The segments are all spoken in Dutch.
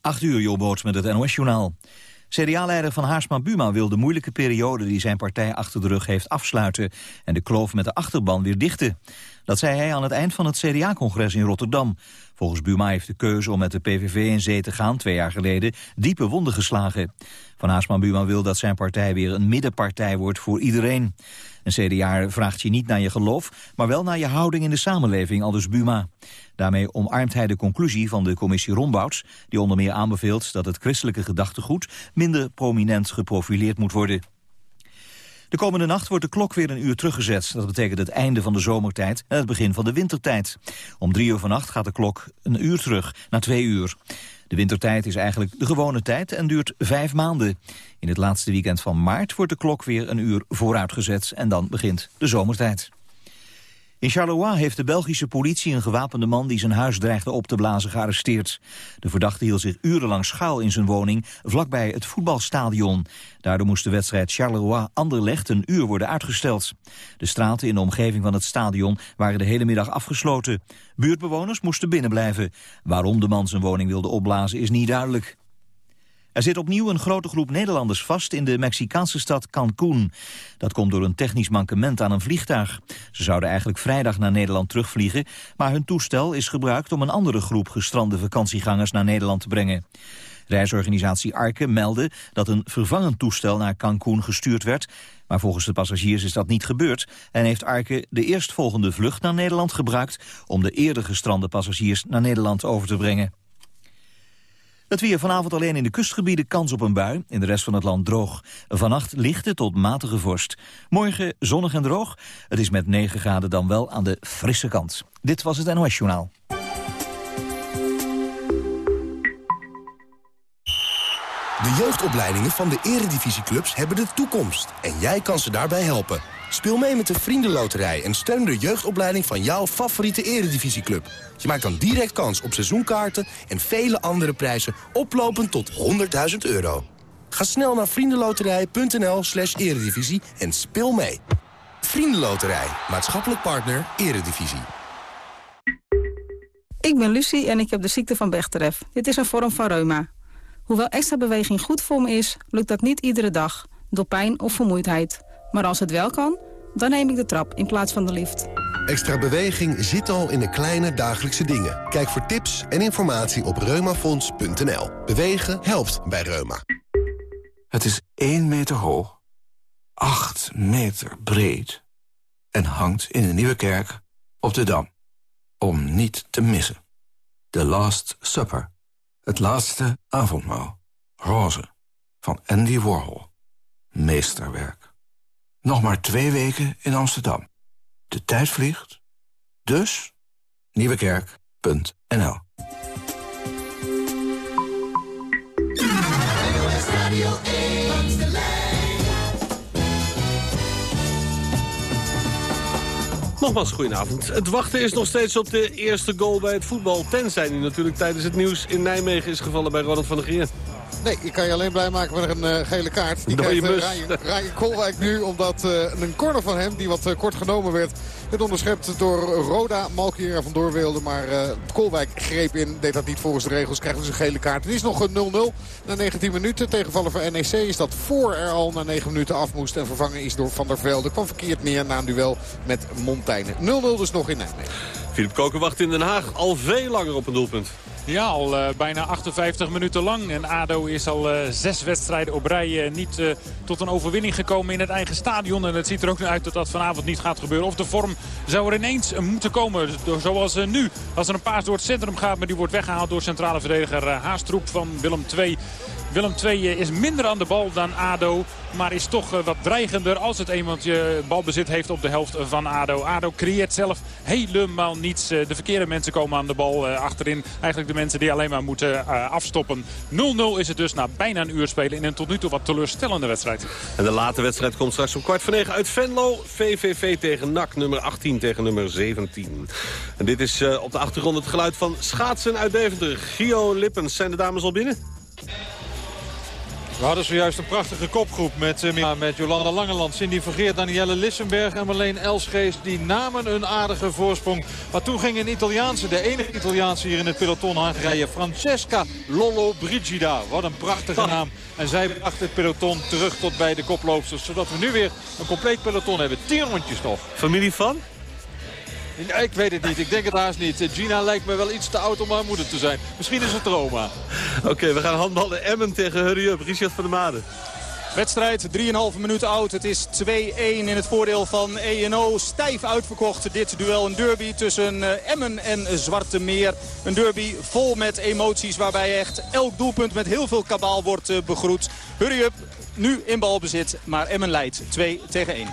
8 uur, Jobboot met het NOS-journaal. CDA-leider Van Haarsma Buma wil de moeilijke periode die zijn partij achter de rug heeft afsluiten en de kloof met de achterban weer dichten. Dat zei hij aan het eind van het CDA-congres in Rotterdam. Volgens Buma heeft de keuze om met de PVV in zee te gaan twee jaar geleden diepe wonden geslagen. Van Haarsma Buma wil dat zijn partij weer een middenpartij wordt voor iedereen. Een CDA vraagt je niet naar je geloof, maar wel naar je houding in de samenleving, aldus Buma. Daarmee omarmt hij de conclusie van de commissie Rombouts... die onder meer aanbeveelt dat het christelijke gedachtegoed... minder prominent geprofileerd moet worden. De komende nacht wordt de klok weer een uur teruggezet. Dat betekent het einde van de zomertijd en het begin van de wintertijd. Om drie uur vannacht gaat de klok een uur terug, naar twee uur. De wintertijd is eigenlijk de gewone tijd en duurt vijf maanden. In het laatste weekend van maart wordt de klok weer een uur vooruitgezet... en dan begint de zomertijd. In Charleroi heeft de Belgische politie een gewapende man die zijn huis dreigde op te blazen gearresteerd. De verdachte hield zich urenlang schuil in zijn woning vlakbij het voetbalstadion. Daardoor moest de wedstrijd Charleroi-Anderlecht een uur worden uitgesteld. De straten in de omgeving van het stadion waren de hele middag afgesloten. Buurtbewoners moesten binnenblijven. Waarom de man zijn woning wilde opblazen is niet duidelijk. Er zit opnieuw een grote groep Nederlanders vast in de Mexicaanse stad Cancún. Dat komt door een technisch mankement aan een vliegtuig. Ze zouden eigenlijk vrijdag naar Nederland terugvliegen... maar hun toestel is gebruikt om een andere groep gestrande vakantiegangers naar Nederland te brengen. Reisorganisatie Arke meldde dat een vervangend toestel naar Cancún gestuurd werd... maar volgens de passagiers is dat niet gebeurd... en heeft Arke de eerstvolgende vlucht naar Nederland gebruikt... om de eerder gestrande passagiers naar Nederland over te brengen. Het weer vanavond alleen in de kustgebieden kans op een bui. In de rest van het land droog. Vannacht lichte tot matige vorst. Morgen zonnig en droog. Het is met 9 graden dan wel aan de frisse kant. Dit was het NOS Journaal. De jeugdopleidingen van de eredivisieclubs hebben de toekomst. En jij kan ze daarbij helpen. Speel mee met de Vriendenloterij en steun de jeugdopleiding van jouw favoriete eredivisieclub. Je maakt dan direct kans op seizoenkaarten en vele andere prijzen oplopend tot 100.000 euro. Ga snel naar vriendenloterij.nl slash eredivisie en speel mee. Vriendenloterij, maatschappelijk partner, eredivisie. Ik ben Lucie en ik heb de ziekte van Bechterew. Dit is een vorm van reuma. Hoewel extra beweging goed voor me is, lukt dat niet iedere dag, door pijn of vermoeidheid. Maar als het wel kan, dan neem ik de trap in plaats van de lift. Extra beweging zit al in de kleine dagelijkse dingen. Kijk voor tips en informatie op reumafonds.nl. Bewegen helpt bij Reuma. Het is 1 meter hoog, 8 meter breed... en hangt in de Nieuwe Kerk op de Dam. Om niet te missen. The Last Supper. Het laatste avondmaal. Roze. Van Andy Warhol. Meesterwerk. Nog maar twee weken in Amsterdam. De tijd vliegt. Dus nieuwekerk.nl Nogmaals, goedenavond. Het wachten is nog steeds op de eerste goal bij het voetbal. Tenzij die natuurlijk tijdens het nieuws in Nijmegen is gevallen bij Ronald van der Geer. Nee, ik kan je alleen blij maken met een uh, gele kaart. Die krijgt uh, Ryan, Ryan Kolwijk nu, omdat uh, een corner van hem, die wat kort genomen werd... werd onderschept door Roda. Malkier er vandoor wilde, maar Kolwijk greep in. Deed dat niet volgens de regels, krijgt dus een gele kaart. Het is nog een 0-0 na 19 minuten. Tegenvallen voor NEC is dat voor er al na 9 minuten af moest... en vervangen is door Van der Velde. Kwam verkeerd neer na een duel met Montaigne. 0-0 dus nog in Nijmegen. Filip Koken wacht in Den Haag al veel langer op een doelpunt. Ja, al uh, bijna 58 minuten lang. En ADO is al uh, zes wedstrijden op rij uh, niet tot een overwinning gekomen in het eigen stadion. En het ziet er ook uit dat dat vanavond niet gaat gebeuren. Of de vorm zou er ineens moeten komen. Zoals nu, als er een paas door het centrum gaat. Maar die wordt weggehaald door centrale verdediger Haastroep van Willem II. Willem II is minder aan de bal dan ADO. Maar is toch wat dreigender als het eenmaal balbezit heeft op de helft van ADO. ADO creëert zelf helemaal niets. De verkeerde mensen komen aan de bal achterin. Eigenlijk de mensen die alleen maar moeten afstoppen. 0-0 is het dus na bijna een uur spelen in een tot nu toe wat teleurstellende wedstrijd. En de late wedstrijd komt straks om kwart voor negen uit Venlo. VVV tegen NAC, nummer 18 tegen nummer 17. En dit is op de achtergrond het geluid van schaatsen uit Deventer. Gio Lippens, zijn de dames al binnen? We hadden zojuist een prachtige kopgroep met, uh, met Jolanda Langeland, Cindy Vergeer, Danielle Lissenberg en Marleen Elsgeest. Die namen een aardige voorsprong. Maar toen ging een Italiaanse, de enige Italiaanse hier in het peloton aangereden. Francesca Lollo Brigida. Wat een prachtige naam. En zij bracht het peloton terug tot bij de koploopsters. Zodat we nu weer een compleet peloton hebben. Tien rondjes nog. Familie van? Ik weet het niet. Ik denk het haast niet. Gina lijkt me wel iets te oud om haar moeder te zijn. Misschien is het trauma. Oké, we gaan handballen Emmen tegen Hurry Up. Richard van der Made. Wedstrijd 3,5 minuten oud. Het is 2-1 in het voordeel van ENO. Stijf uitverkocht dit duel. Een derby tussen eh, Emmen en Zwarte Meer. Een derby vol met emoties waarbij echt elk doelpunt met heel veel kabaal wordt eh, begroet. Hurry up, nu in balbezit, maar Emmen leidt 2 tegen 1.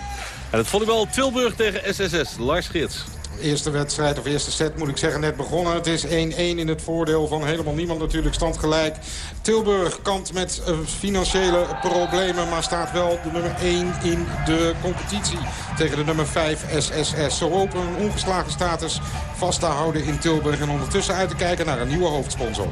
En het volleybal Tilburg tegen SSS. Lars Geerts eerste wedstrijd, of eerste set moet ik zeggen, net begonnen. Het is 1-1 in het voordeel van helemaal niemand natuurlijk stand gelijk. Tilburg kant met eh, financiële problemen, maar staat wel de nummer 1 in de competitie. Tegen de nummer 5 SSS. Zo open een ongeslagen status vast te houden in Tilburg. En ondertussen uit te kijken naar een nieuwe hoofdsponsor.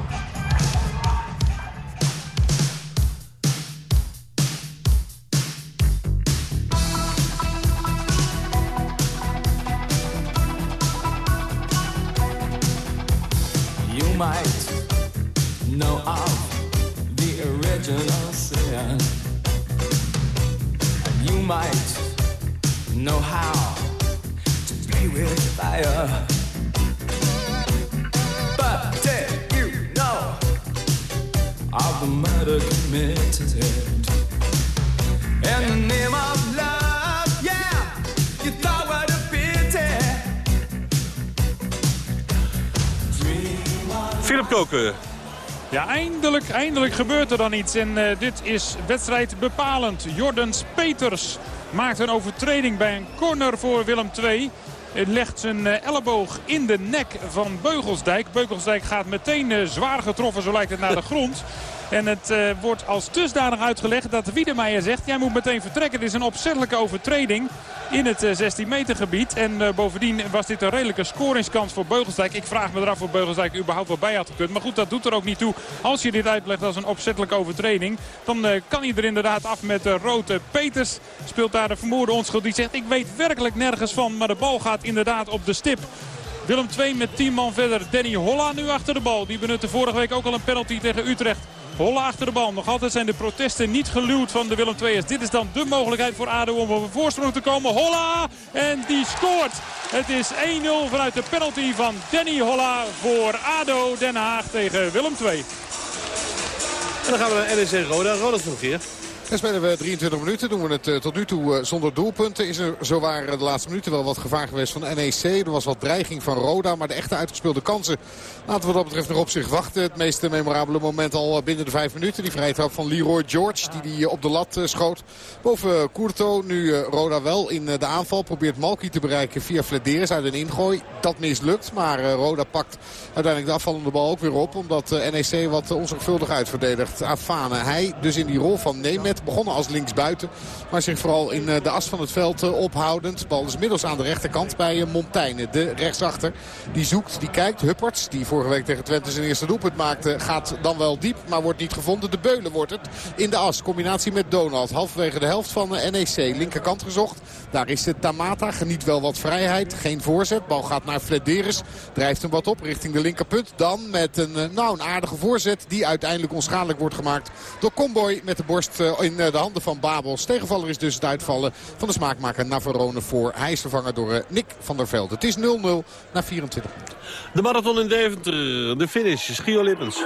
Ja, eindelijk, eindelijk gebeurt er dan iets. En uh, dit is wedstrijd bepalend. Jordans Peters maakt een overtreding bij een corner voor Willem II. Het legt zijn uh, elleboog in de nek van Beugelsdijk. Beugelsdijk gaat meteen zwaar getroffen, zo lijkt het, naar de grond. En het uh, wordt als dusdanig uitgelegd dat Wiedemeijer zegt... jij moet meteen vertrekken. Het is een opzettelijke overtreding in het 16 eh, meter gebied. En uh, bovendien was dit een redelijke scoringskans voor Beugelsdijk. Ik vraag me eraf of Beugelsdijk überhaupt wel bij had gekund. Maar goed, dat doet er ook niet toe. Als je dit uitlegt als een opzettelijke overtreding... dan kan hij er inderdaad af met de rode Peters. Speelt daar de vermoorde onschuld. Die zegt, ik weet werkelijk nergens van. Maar de bal gaat inderdaad op de stip. Willem 2 met 10 man verder. Danny Holla nu achter de bal. Die benutte vorige week ook al een penalty tegen Utrecht. Holla achter de bal. Nog altijd zijn de protesten niet geluwd van de Willem II'ers. Dit is dan de mogelijkheid voor ADO om op een voorsprong te komen. Holla! En die scoort. Het is 1-0 vanuit de penalty van Danny Holla voor ADO Den Haag tegen Willem II. En dan gaan we naar NEC Roda. Roda nog hier. En spelen we 23 minuten. Doen we het uh, tot nu toe uh, zonder doelpunten. Is er zowaar de laatste minuten wel wat gevaar geweest van NEC. Er was wat dreiging van Roda. Maar de echte uitgespeelde kansen laten we wat dat betreft nog op zich wachten. Het meest memorabele moment al binnen de vijf minuten. Die vrije trap van Leroy George. Die die op de lat schoot. Boven Courto. Nu Roda wel in de aanval. Probeert Malki te bereiken via Flederis uit een ingooi. Dat mislukt. Maar Roda pakt uiteindelijk de afvallende bal ook weer op. Omdat NEC wat onzorgvuldig uitverdedigt. Afane. Hij dus in die rol van Nemet begonnen als linksbuiten. Maar zich vooral in eh, de as van het veld eh, ophoudend. De bal is middels aan de rechterkant bij eh, Montaigne. De rechtsachter. Die zoekt, die kijkt. Hupperts, die vorige week tegen Twente zijn eerste doelpunt maakte. Gaat dan wel diep, maar wordt niet gevonden. De Beulen wordt het in de as. Combinatie met Donald. Halverwege de helft van NEC. Linkerkant gezocht. Daar is Tamata. Geniet wel wat vrijheid. Geen voorzet. Bal gaat naar Flederis. Drijft hem wat op richting de linkerpunt. Dan met een, nou, een aardige voorzet. Die uiteindelijk onschadelijk wordt gemaakt door Comboy met de borst in eh, de handen van Babels. Tegenvaller is dus het uitvallen van de smaakmaker Navarone voor. Hij is vervangen door eh, Nick van der Velde. Het is 0-0 na 24 De marathon in Deventer, de finish, Gio Lippens.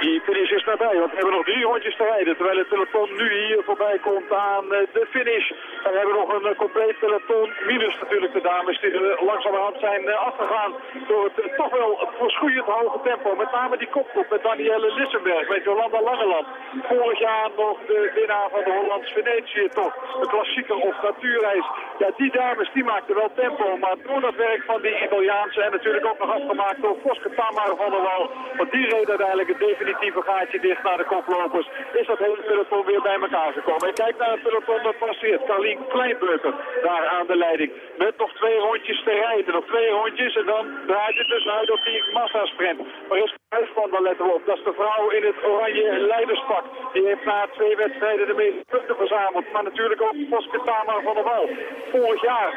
Die finish is nabij, want we hebben nog drie rondjes te rijden. Terwijl het peloton nu hier voorbij komt aan eh, de finish. En we hebben nog een eh, compleet peloton, minus natuurlijk de dames die er langzamerhand zijn eh, afgegaan door het toch wel verschroeiend hoge tempo. Met name die kopgroep met Danielle Lissenberg, met Jolanda Langeland. Vorig jaar nog de winnaar van de Hollands Venetië toch, de klassieker of natuurreis. Ja, die dames die maakten wel tempo, maar door dat werk van die Italiaanse en natuurlijk ook nog afgemaakt door Voske Tamar van der Wal, want die reed uiteindelijk het definitieve gaatje dicht naar de koplopers, is dat hele peloton weer bij elkaar gekomen. En kijk naar het peloton dat passeert. Carlien Kleinbeuker daar aan de leiding. Met nog twee rondjes te rijden. Nog twee rondjes en dan draait het dus uit op die massasprint. Maar is Huisman, dan letten we op. Dat is de vrouw in het oranje leiderspak. Die heeft na twee wedstrijden de meeste punten verzameld. Maar natuurlijk ook Posketama van der Wal. Vorig jaar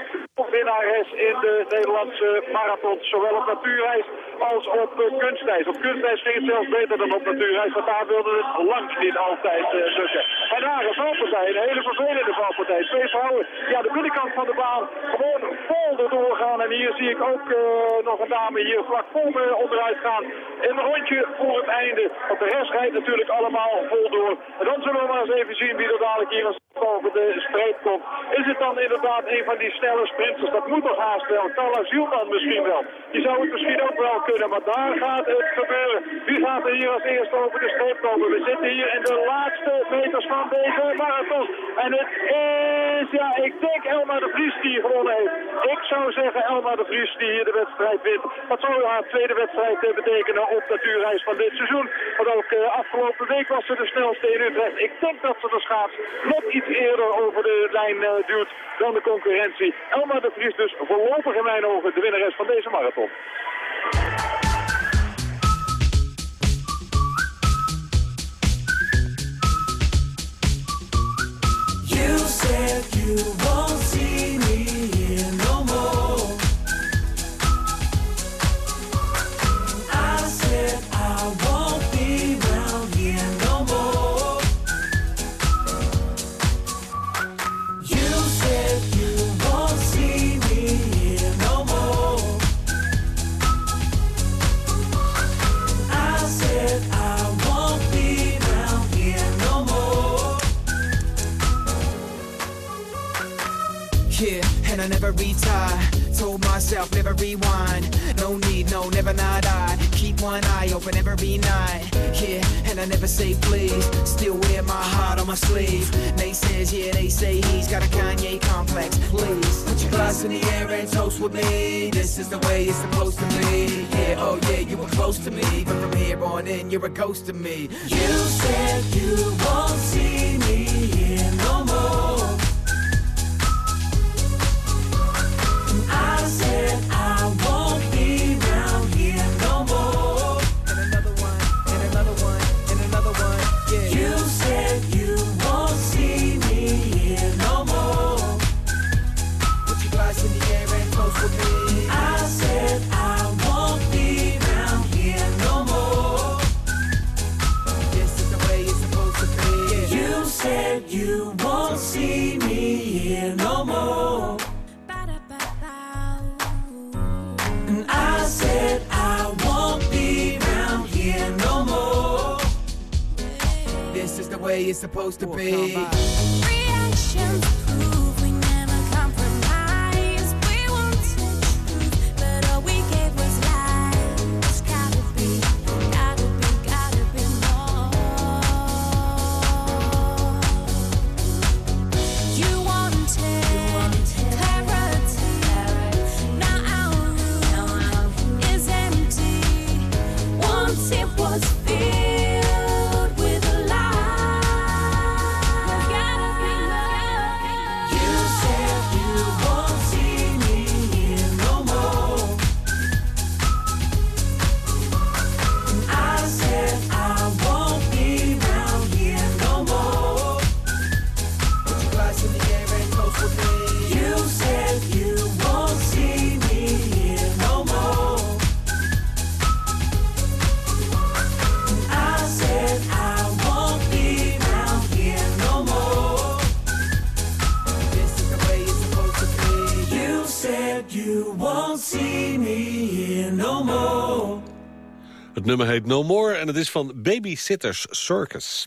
winnares in de Nederlandse marathon. Zowel op natuurreis als op uh, kunstijs. Op kunstijs ging het zelfs beter dan op natuurreis. Want daar wilde het langs niet altijd uh, lukken. En daar een valpartij. Een hele vervelende valpartij. Twee vrouwen. Ja, de binnenkant van de baan gewoon vol erdoor gaan. En hier zie ik ook uh, nog een dame hier vlak voor me onderuit gaan. Rondje voor het einde. Want de rest rijdt natuurlijk allemaal vol door. En dan zullen we maar eens even zien wie er dadelijk hier over de streep komt. Is het dan inderdaad een van die snelle sprinters? Dat moet toch haast wel. Carla Zielman misschien wel. Die zou het misschien ook wel kunnen, maar daar gaat het gebeuren. Wie gaat er hier als eerste over de streep komen? We zitten hier in de laatste meters van deze marathon. En het is, ja, ik denk Elma de Vries die hier gewonnen heeft. Ik zou zeggen Elma de Vries die hier de wedstrijd wint. Dat zou haar tweede wedstrijd betekenen op de natuurreis van dit seizoen. Want ook uh, afgelopen week was ze de snelste in Utrecht. Ik denk dat ze de schaats net iets eerder over de lijn uh, duwt dan de concurrentie. Elma de Vries dus voorlopig in mijn ogen de winnares van deze marathon. You said say please. Still wear my heart on my sleeve. They says, yeah, they say he's got a Kanye complex. Please put your glass in the air and toast with me. This is the way it's supposed to be. Yeah, oh yeah, you were close to me, but from here on in, you're a ghost to me. You said you won't see me here it's supposed to be. Nummer heet No More en het is van Babysitters Circus.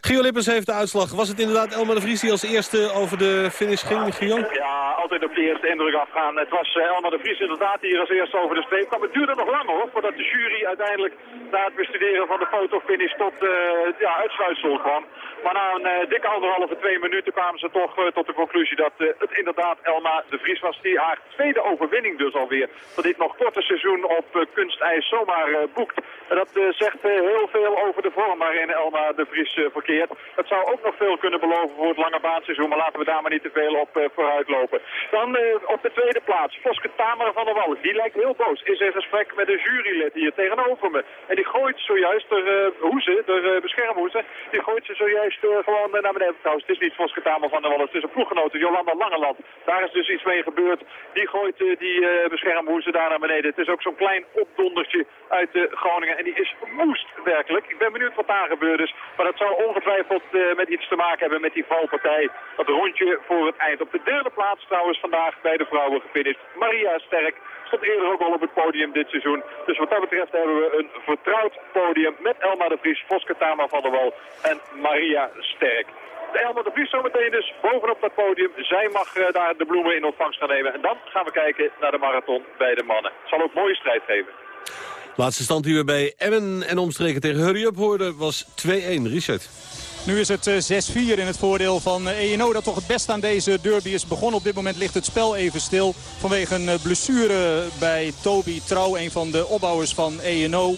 Gio Lippens heeft de uitslag. Was het inderdaad Elma de Vries die als eerste over de finish ging? Ja, altijd op de eerste indruk afgaan. Het was uh, Elma de Vries inderdaad die hier als eerste over de streep kwam. Het duurde nog lang hoor, voordat de jury uiteindelijk na het bestuderen van de fotofinish tot uh, ja, uitsluitsel kwam. Maar na een uh, dikke anderhalve, twee minuten kwamen ze toch tot de conclusie dat het inderdaad Elma de Vries was. Die haar tweede overwinning dus alweer van dit nog korte seizoen op kunstijs zomaar boekt. En dat zegt heel veel over de vorm waarin Elma de Vries verkeert. Het zou ook nog veel kunnen beloven voor het lange baanseizoen, maar laten we daar maar niet te veel op vooruit lopen. Dan eh, op de tweede plaats, Voske Tamara van der Wallen. Die lijkt heel boos. Is in gesprek met een jurylid hier tegenover me. En die gooit zojuist de uh, hoeze, de uh, die gooit ze zojuist gewoon naar beneden. Trouwens, het is niet Voske Tamara van der Wallen, het is een ploeggenote, Jolanda Langeland. Daar is dus iets mee gebeurd. Die gooit die uh, beschermhoeze daar naar beneden. Het is ook zo'n klein opdondertje uit Groningen. En die is woest, werkelijk. Ik ben benieuwd wat daar gebeurd is. Maar dat zou ongetwijfeld met iets te maken hebben met die valpartij. Dat rondje voor het eind. Op de derde plaats trouwens vandaag bij de vrouwen gefinished. Maria Sterk stond eerder ook al op het podium dit seizoen. Dus wat dat betreft hebben we een vertrouwd podium met Elma de Vries, Voske Tama van der Wal en Maria Sterk. De Elma de Vries zometeen dus bovenop dat podium. Zij mag uh, daar de bloemen in ontvangst gaan nemen. En dan gaan we kijken naar de marathon bij de mannen. Het zal ook mooie strijd geven. Laatste stand die we bij Emmen en omstreken tegen Hurry Up hoorden was 2-1. Richard. Nu is het 6-4 in het voordeel van ENO dat toch het beste aan deze derby is begonnen. Op dit moment ligt het spel even stil vanwege een blessure bij Toby Trouw, een van de opbouwers van ENO.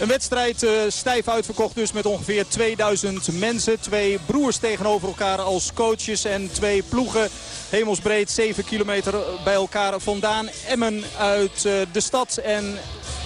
Een wedstrijd stijf uitverkocht dus met ongeveer 2000 mensen. Twee broers tegenover elkaar als coaches en twee ploegen. Hemelsbreed 7 kilometer bij elkaar vandaan. Emmen uit de stad en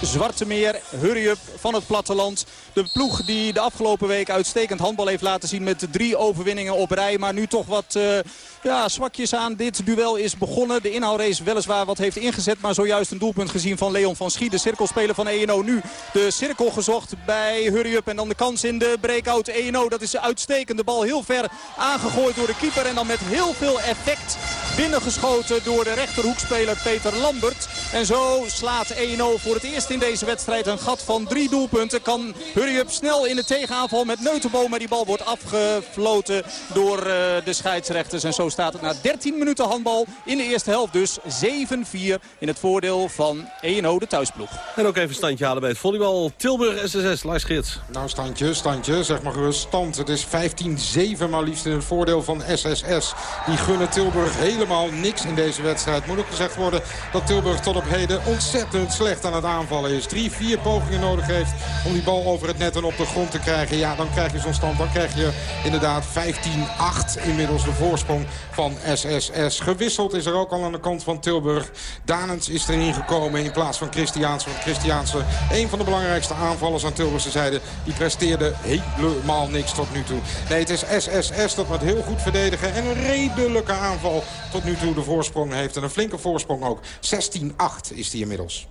Zwarte Meer, Hurry-up van het platteland. De ploeg die de afgelopen week uitstekend handbal heeft laten zien met drie overwinningen op rij. Maar nu toch wat uh, ja, zwakjes aan. Dit duel is begonnen. De inhoudrace weliswaar wat heeft ingezet. Maar zojuist een doelpunt gezien van Leon van Schie. De cirkelspeler van ENO nu de cirkel gezocht bij Hurry-up. En dan de kans in de breakout ENO. Dat is uitstekend. De bal heel ver aangegooid door de keeper. En dan met heel veel effect binnengeschoten door de rechterhoekspeler Peter Lambert. En zo slaat ENO voor het eerst in deze wedstrijd een gat van drie doelpunten. Kan Hurry-up snel in de tegenaanval met Neutenbo. Maar die bal wordt afgefloten door uh, de scheidsrechters. En zo staat het na 13 minuten handbal in de eerste helft dus 7-4 in het voordeel van ENO, de thuisploeg. En ook even standje halen bij het volleybal. Tilburg SSS, Lars Geerts. Nou, standje, standje, zeg maar gerust stand. Het is 15-7 maar liefst in het voordeel van SSS. Die gunnen Tilburg helemaal niks in deze wedstrijd. Moet ook gezegd worden dat Tilburg tot op heden ontzettend slecht aan het aanvallen is. Drie, vier pogingen nodig heeft om die bal over het net en op de grond te krijgen. Ja, dan krijg je zo'n stand. Dan krijg je inderdaad 15-8 inmiddels de voorsprong van SSS. Gewisseld is er ook al aan de kant van Tilburg. Danens is erin gekomen in plaats van Christiaanse. Want Christiaanse, een van de belangrijkste aanvallers aan Tilburgse zijde... die presteerde helemaal niks tot nu toe. Nee, het is SSS dat met heel goed verdedigen... en een redelijke aanval tot nu toe de voorsprong heeft. En een flinke voorsprong ook. 16-8 is die inmiddels.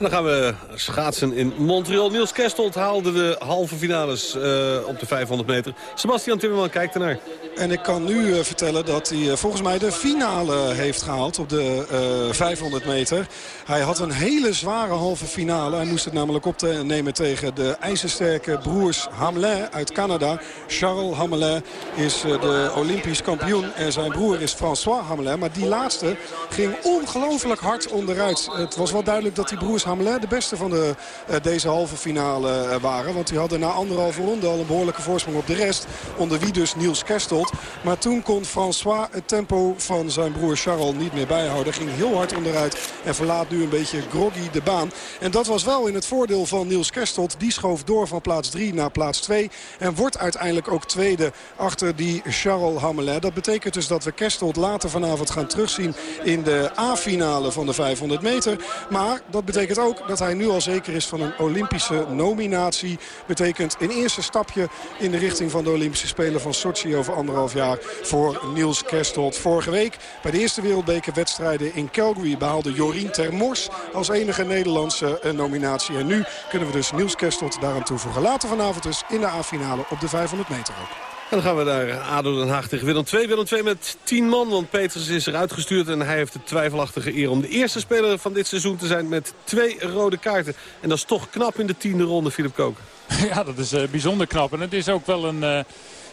Dan gaan we schaatsen in Montreal. Niels Kerstelt haalde de halve finales uh, op de 500 meter. Sebastian Timmerman kijkt ernaar. En ik kan nu uh, vertellen dat hij uh, volgens mij de finale heeft gehaald op de 500 meter. Hij had een hele zware halve finale. Hij moest het namelijk opnemen tegen de ijzersterke broers Hamelin uit Canada. Charles Hamelin is de Olympisch kampioen en zijn broer is François Hamelin. Maar die laatste ging ongelooflijk hard onderuit. Het was wel duidelijk dat die broers Hamelin de beste van de, uh, deze halve finale uh, waren. Want die hadden na anderhalve ronde al een behoorlijke voorsprong op de rest. Onder wie dus Niels Kerstelt. Maar toen kon François het tempo van zijn broer Charles niet meer bijhouden. Ging heel hard onderuit en verlaat nu een beetje groggy de baan. En dat was wel in het voordeel van Niels Kerstelt. Die schoof door van plaats 3 naar plaats 2. En wordt uiteindelijk ook tweede achter die Charles Hamelin. Dat betekent dus dat we Kerstelt later vanavond gaan terugzien in de A-finale van de 500 meter. Maar dat betekent ook dat hij nu al zeker is van een Olympische nominatie. Betekent een eerste stapje in de richting van de Olympische Spelen van Sochi over anderhalf jaar voor Niels Kerstelt. Vorige week bij de eerste wereldbekerwedstrijden in Calgary behaalde Jorien Termors als enige Nederlandse nominatie. En nu kunnen we dus Niels Kerstelt daaraan toevoegen. Later vanavond dus in de A-finale op de 500 meter ook. Dan gaan we naar ADO Den Haag tegen Willem II. Willem II met 10 man, want Peters is eruit gestuurd... en hij heeft de twijfelachtige eer om de eerste speler van dit seizoen te zijn... met twee rode kaarten. En dat is toch knap in de tiende ronde, Philip Koken. Ja, dat is uh, bijzonder knap. En het is ook wel een... Uh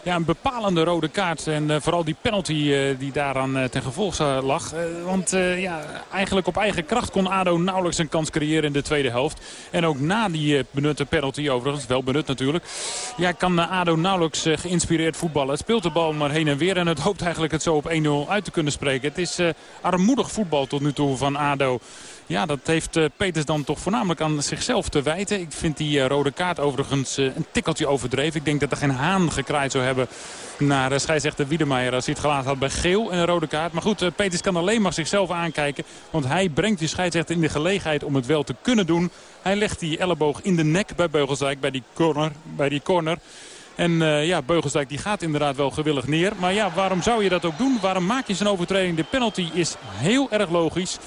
ja, een bepalende rode kaart. En uh, vooral die penalty uh, die daaraan uh, ten gevolg lag. want ja, eigenlijk op eigen kracht kon ADO nauwelijks een kans creëren in de tweede helft. En ook na die benutte penalty overigens, wel benut natuurlijk. Ja, kan ADO nauwelijks geïnspireerd voetballen. Het speelt de bal maar heen en weer. En het hoopt eigenlijk het zo op 1-0 uit te kunnen spreken. Het is armoedig voetbal tot nu toe van ADO. Ja, dat heeft uh, Peters dan toch voornamelijk aan zichzelf te wijten. Ik vind die uh, rode kaart overigens uh, een tikkeltje overdreven. Ik denk dat er geen haan gekraaid zou hebben naar scheidsrechter Wiedemeijer als hij het gelaten had bij geel en een rode kaart. Maar goed, Peters kan alleen maar zichzelf aankijken. Want hij brengt die scheidsrechter in de gelegenheid om het wel te kunnen doen. Hij legt die elleboog in de nek bij Beugelsdijk bij die corner. Bij die corner. En ja, Beugelsdijk die gaat inderdaad wel gewillig neer. Maar ja, waarom zou je dat ook doen? Waarom maak je zijn overtreding? De penalty is heel erg logisch.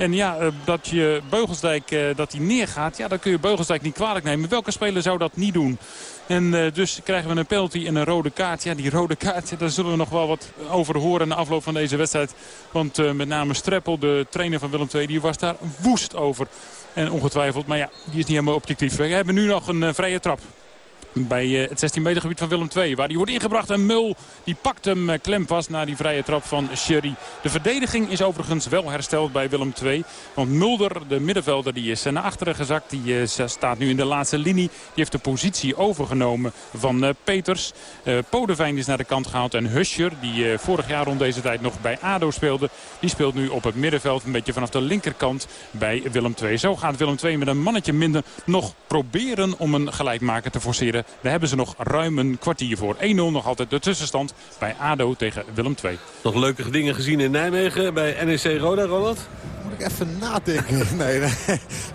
En ja, uh, dat je Beugelsdijk uh, dat hij neergaat, ja, dan kun je Beugelsdijk niet kwalijk nemen. Welke speler zou dat niet doen? En uh, dus krijgen we een penalty en een rode kaart. Ja, die rode kaart, daar zullen we nog wel wat over horen na afloop van deze wedstrijd. Want met name Streppel, de trainer van Willem II, die was daar woest over. En ongetwijfeld, maar ja, die is niet helemaal objectief. We hebben nu nog een vrije trap bij uh, het 16 meter gebied van Willem II. Waar die wordt ingebracht en Mul die pakt hem uh, klem vast na die vrije trap van Sherry. De verdediging is overigens wel hersteld bij Willem II. Want Mulder, de middenvelder, die is naar achteren gezakt. Die staat nu in de laatste linie. Die heeft de positie overgenomen van Peters. Podevijn is naar de kant gehaald. En Huscher, die vorig jaar rond deze tijd nog bij ADO speelde. Die speelt nu op het middenveld een beetje vanaf de linkerkant bij Willem II. Zo gaat Willem II met een mannetje minder nog proberen om een gelijkmaker te forceren. Daar hebben ze nog ruim een kwartier voor. 1-0 nog altijd de tussenstand bij ADO tegen Willem II. Nog leuke dingen gezien in Nijmegen bij NEC Roda, Ronald? Even nadenken. Nee, nee.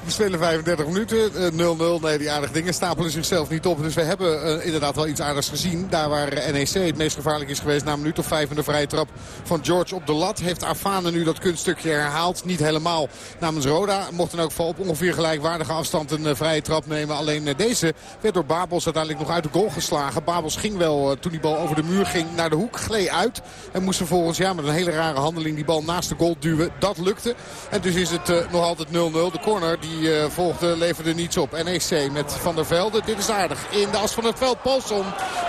We spelen 35 minuten. 0-0. Nee, die aardige dingen stapelen zichzelf niet op. Dus we hebben uh, inderdaad wel iets aardigs gezien. Daar waar NEC het meest gevaarlijk is geweest na een minuut of vijf in de vrije trap van George op de lat. Heeft Afane nu dat kunststukje herhaald. Niet helemaal namens Roda. Mocht in elk geval op ongeveer gelijkwaardige afstand een vrije trap nemen. Alleen deze werd door Babels uiteindelijk nog uit de goal geslagen. Babels ging wel, toen die bal over de muur ging, naar de hoek. Gleed uit. En moest vervolgens ja, met een hele rare handeling die bal naast de goal duwen. Dat lukte. En dus is het uh, nog altijd 0-0. De corner die uh, volgde leverde niets op. NEC met Van der Velde. Dit is aardig. In de as van het veld Paulson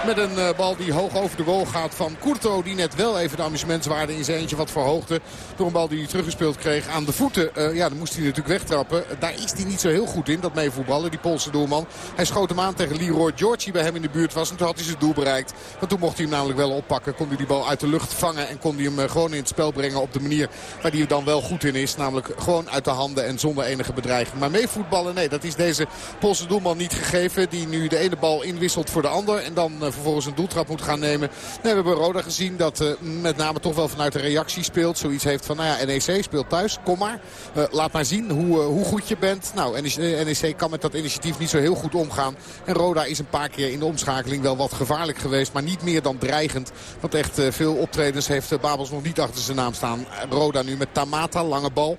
met een uh, bal die hoog over de goal gaat van Courto. Die net wel even de amusementswaarde in zijn eentje wat verhoogde. Door een bal die hij teruggespeeld kreeg aan de voeten. ja, dan moest hij natuurlijk wegtrappen. Daar is hij niet zo heel goed in, dat meevoetballen. Die Poolse doelman. Hij schoot hem aan tegen Leroy George bij hem in de buurt was. En toen had hij zijn doel bereikt. Want toen mocht hij hem namelijk wel oppakken. Kon hij die bal uit de lucht vangen. En kon hij hem gewoon in het spel brengen op de manier waar hij dan wel goed in is. Namelijk gewoon uit de handen en zonder enige bedreiging. Maar meevoetballen, nee, dat is deze Poolse doelman niet gegeven. Die nu de ene bal inwisselt voor de ander. En dan uh, vervolgens een doeltrap moet gaan nemen. Nee, we hebben Roda gezien dat uh, met name toch wel vanuit de reactie speelt. Zoiets heeft van, nou ja, NEC speelt thuis. Kom maar. Uh, laat maar zien hoe, hoe goed je bent. Nou, NEC kan met dat initiatief niet zo heel goed omgaan. En Roda is een paar keer in de omschakeling wel wat gevaarlijk geweest. Maar niet meer dan dreigend. Want echt veel optredens heeft Babels nog niet achter zijn naam staan. Roda nu met Tamata, lange bal.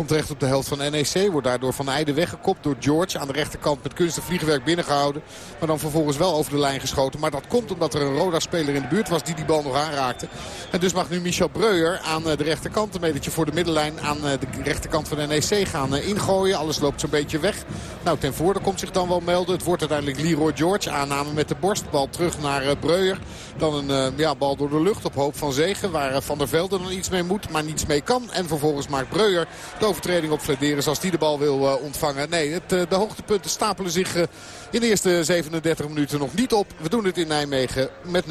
Komt terecht op de helft van NEC. Wordt daardoor Van Eijden weggekopt door George. Aan de rechterkant met kunstig vliegenwerk binnengehouden. Maar dan vervolgens wel over de lijn geschoten. Maar dat komt omdat er een Roda-speler in de buurt was die die bal nog aanraakte. En dus mag nu Michel Breuer aan de rechterkant. Een metertje voor de middenlijn aan de rechterkant van NEC gaan ingooien. Alles loopt zo'n beetje weg. Nou, ten voorde komt zich dan wel melden. Het wordt uiteindelijk Leroy George. Aanname met de borstbal terug naar Breuer. Dan een ja, bal door de lucht op hoop van zegen. Waar Van der Velde dan iets mee moet, maar niets mee kan. En vervolgens maakt Breuer de overtreding op Flederis als die de bal wil uh, ontvangen. Nee, het, uh, de hoogtepunten stapelen zich uh, in de eerste 37 minuten nog niet op. We doen het in Nijmegen met 0-0.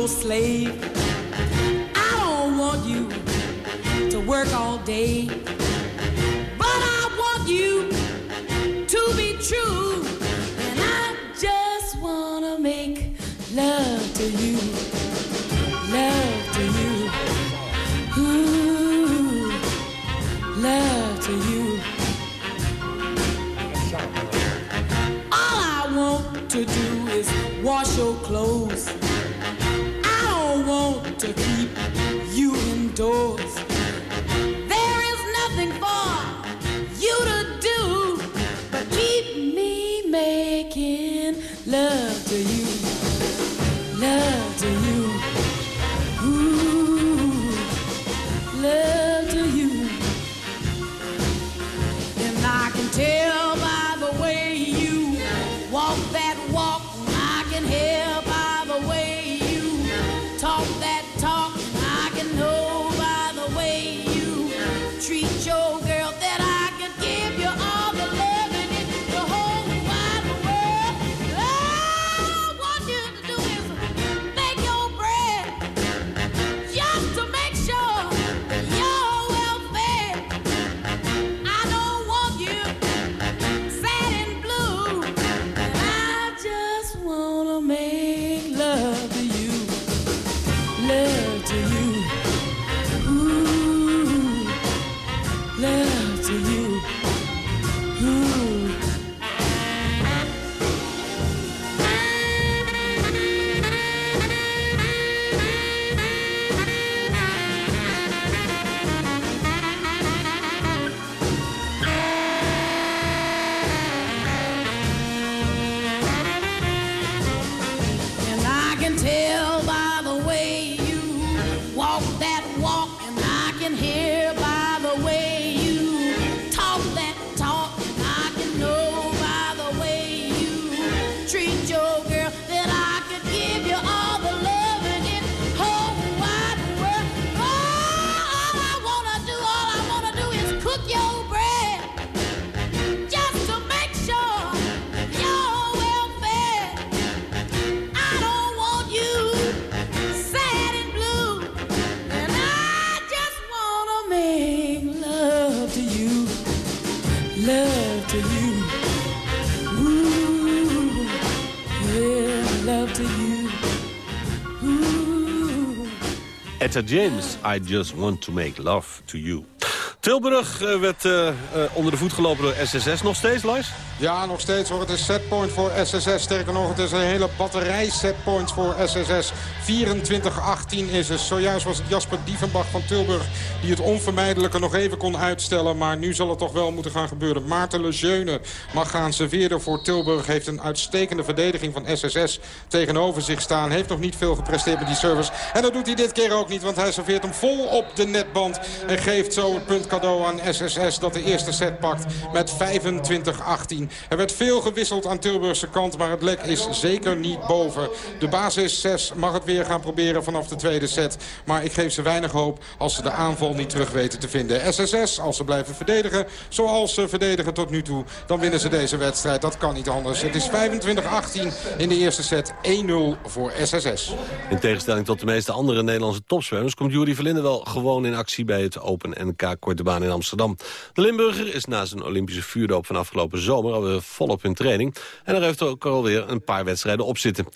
No slave. I don't want you to work all day. You to be true. And I just want to make love to you. Love to you. Ooh, love to you. All I want to do is wash your clothes. I don't want to keep you indoors. Love James, I just want to make love to you. Tilburg eh, werd eh, eh, onder de voet gelopen door SSS. Nog steeds, Lars? Ja, nog steeds hoor. Het is setpoint voor SSS. Sterker nog, het is een hele batterij setpoints voor SSS. 24-18 is het. Zojuist was het Jasper Dievenbach van Tilburg... die het onvermijdelijke nog even kon uitstellen. Maar nu zal het toch wel moeten gaan gebeuren. Maarten Lejeune mag gaan serveren voor Tilburg. Heeft een uitstekende verdediging van SSS tegenover zich staan. Heeft nog niet veel gepresteerd met die service. En dat doet hij dit keer ook niet, want hij serveert hem vol op de netband. En geeft zo het punt cadeau aan SSS dat de eerste set pakt met 25-18. Er werd veel gewisseld aan Tilburgse kant, maar het lek is zeker niet boven. De basis 6 mag het weer gaan proberen vanaf de tweede set. Maar ik geef ze weinig hoop als ze de aanval niet terug weten te vinden. SSS, als ze blijven verdedigen zoals ze verdedigen tot nu toe... dan winnen ze deze wedstrijd. Dat kan niet anders. Het is 25-18 in de eerste set. 1-0 voor SSS. In tegenstelling tot de meeste andere Nederlandse topzwemmers... komt Juri Verlinde wel gewoon in actie bij het Open NK Korte Baan in Amsterdam. De Limburger is na zijn Olympische vuurdoop van afgelopen zomer... alweer volop in training. En er heeft ook alweer een paar wedstrijden op zitten.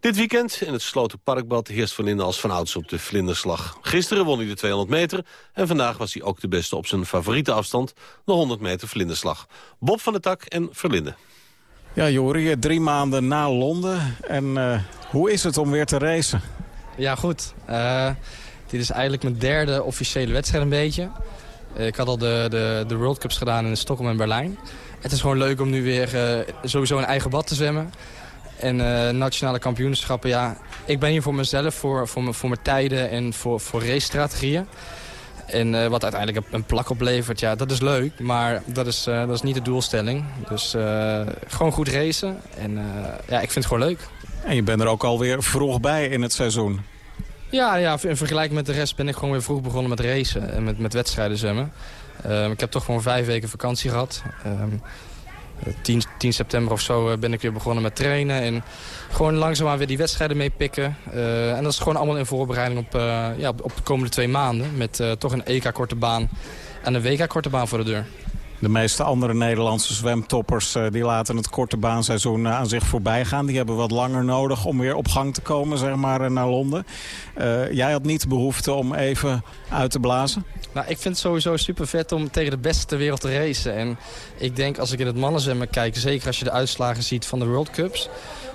Dit weekend in het Sloten Parkbad heerst Verlinde als van ouds op de vlinderslag. Gisteren won hij de 200 meter en vandaag was hij ook de beste op zijn favoriete afstand, de 100 meter vlinderslag. Bob van der Tak en Verlinde. Ja, Jori, drie maanden na Londen. En eh, hoe is het om weer te racen? Ja, goed. Eh, dit is eigenlijk mijn derde officiële wedstrijd een beetje. Eh, ik had al de, de, de World Cups gedaan in Stockholm en Berlijn. Het is gewoon leuk om nu weer eh, sowieso een eigen bad te zwemmen. En eh, nationale kampioenschappen, ja. Ik ben hier voor mezelf, voor, voor, mijn- voor mijn tijden en voor, voor racestrategieën. En eh, wat uiteindelijk een- een plak oplevert, ja, dat is leuk. Maar dat is, dat is niet de doelstelling. Dus gewoon goed racen. En ja, ik vind het gewoon leuk. En je bent er ook alweer vroeg bij in het seizoen. Ja, ja, in vergelijking met de rest ben ik gewoon weer vroeg begonnen met racen en met, met wedstrijden zwemmen. Ehm, ik heb toch gewoon vijf weken vakantie gehad. Eh, 10, 10 september of zo eh, ben ik weer begonnen met trainen. En gewoon langzaamaan weer die wedstrijden meepikken. Eh en dat is gewoon allemaal in voorbereiding op, eh, ja, op, de komende twee maanden. Met toch een EK-korte baan en een WK-korte baan voor de deur. De meeste andere Nederlandse zwemtoppers eh, die laten het korte baanseizoen eh, aan zich voorbij gaan. Die hebben wat langer nodig om weer op gang te komen zeg maar, eh, naar Londen. Jij had niet behoefte om even uit te blazen? Nou, ik vind het sowieso super vet om tegen de beste ter wereld te racen. En ik denk als ik in het mannenzwemmen kijk, zeker als je de uitslagen ziet van de World Cups...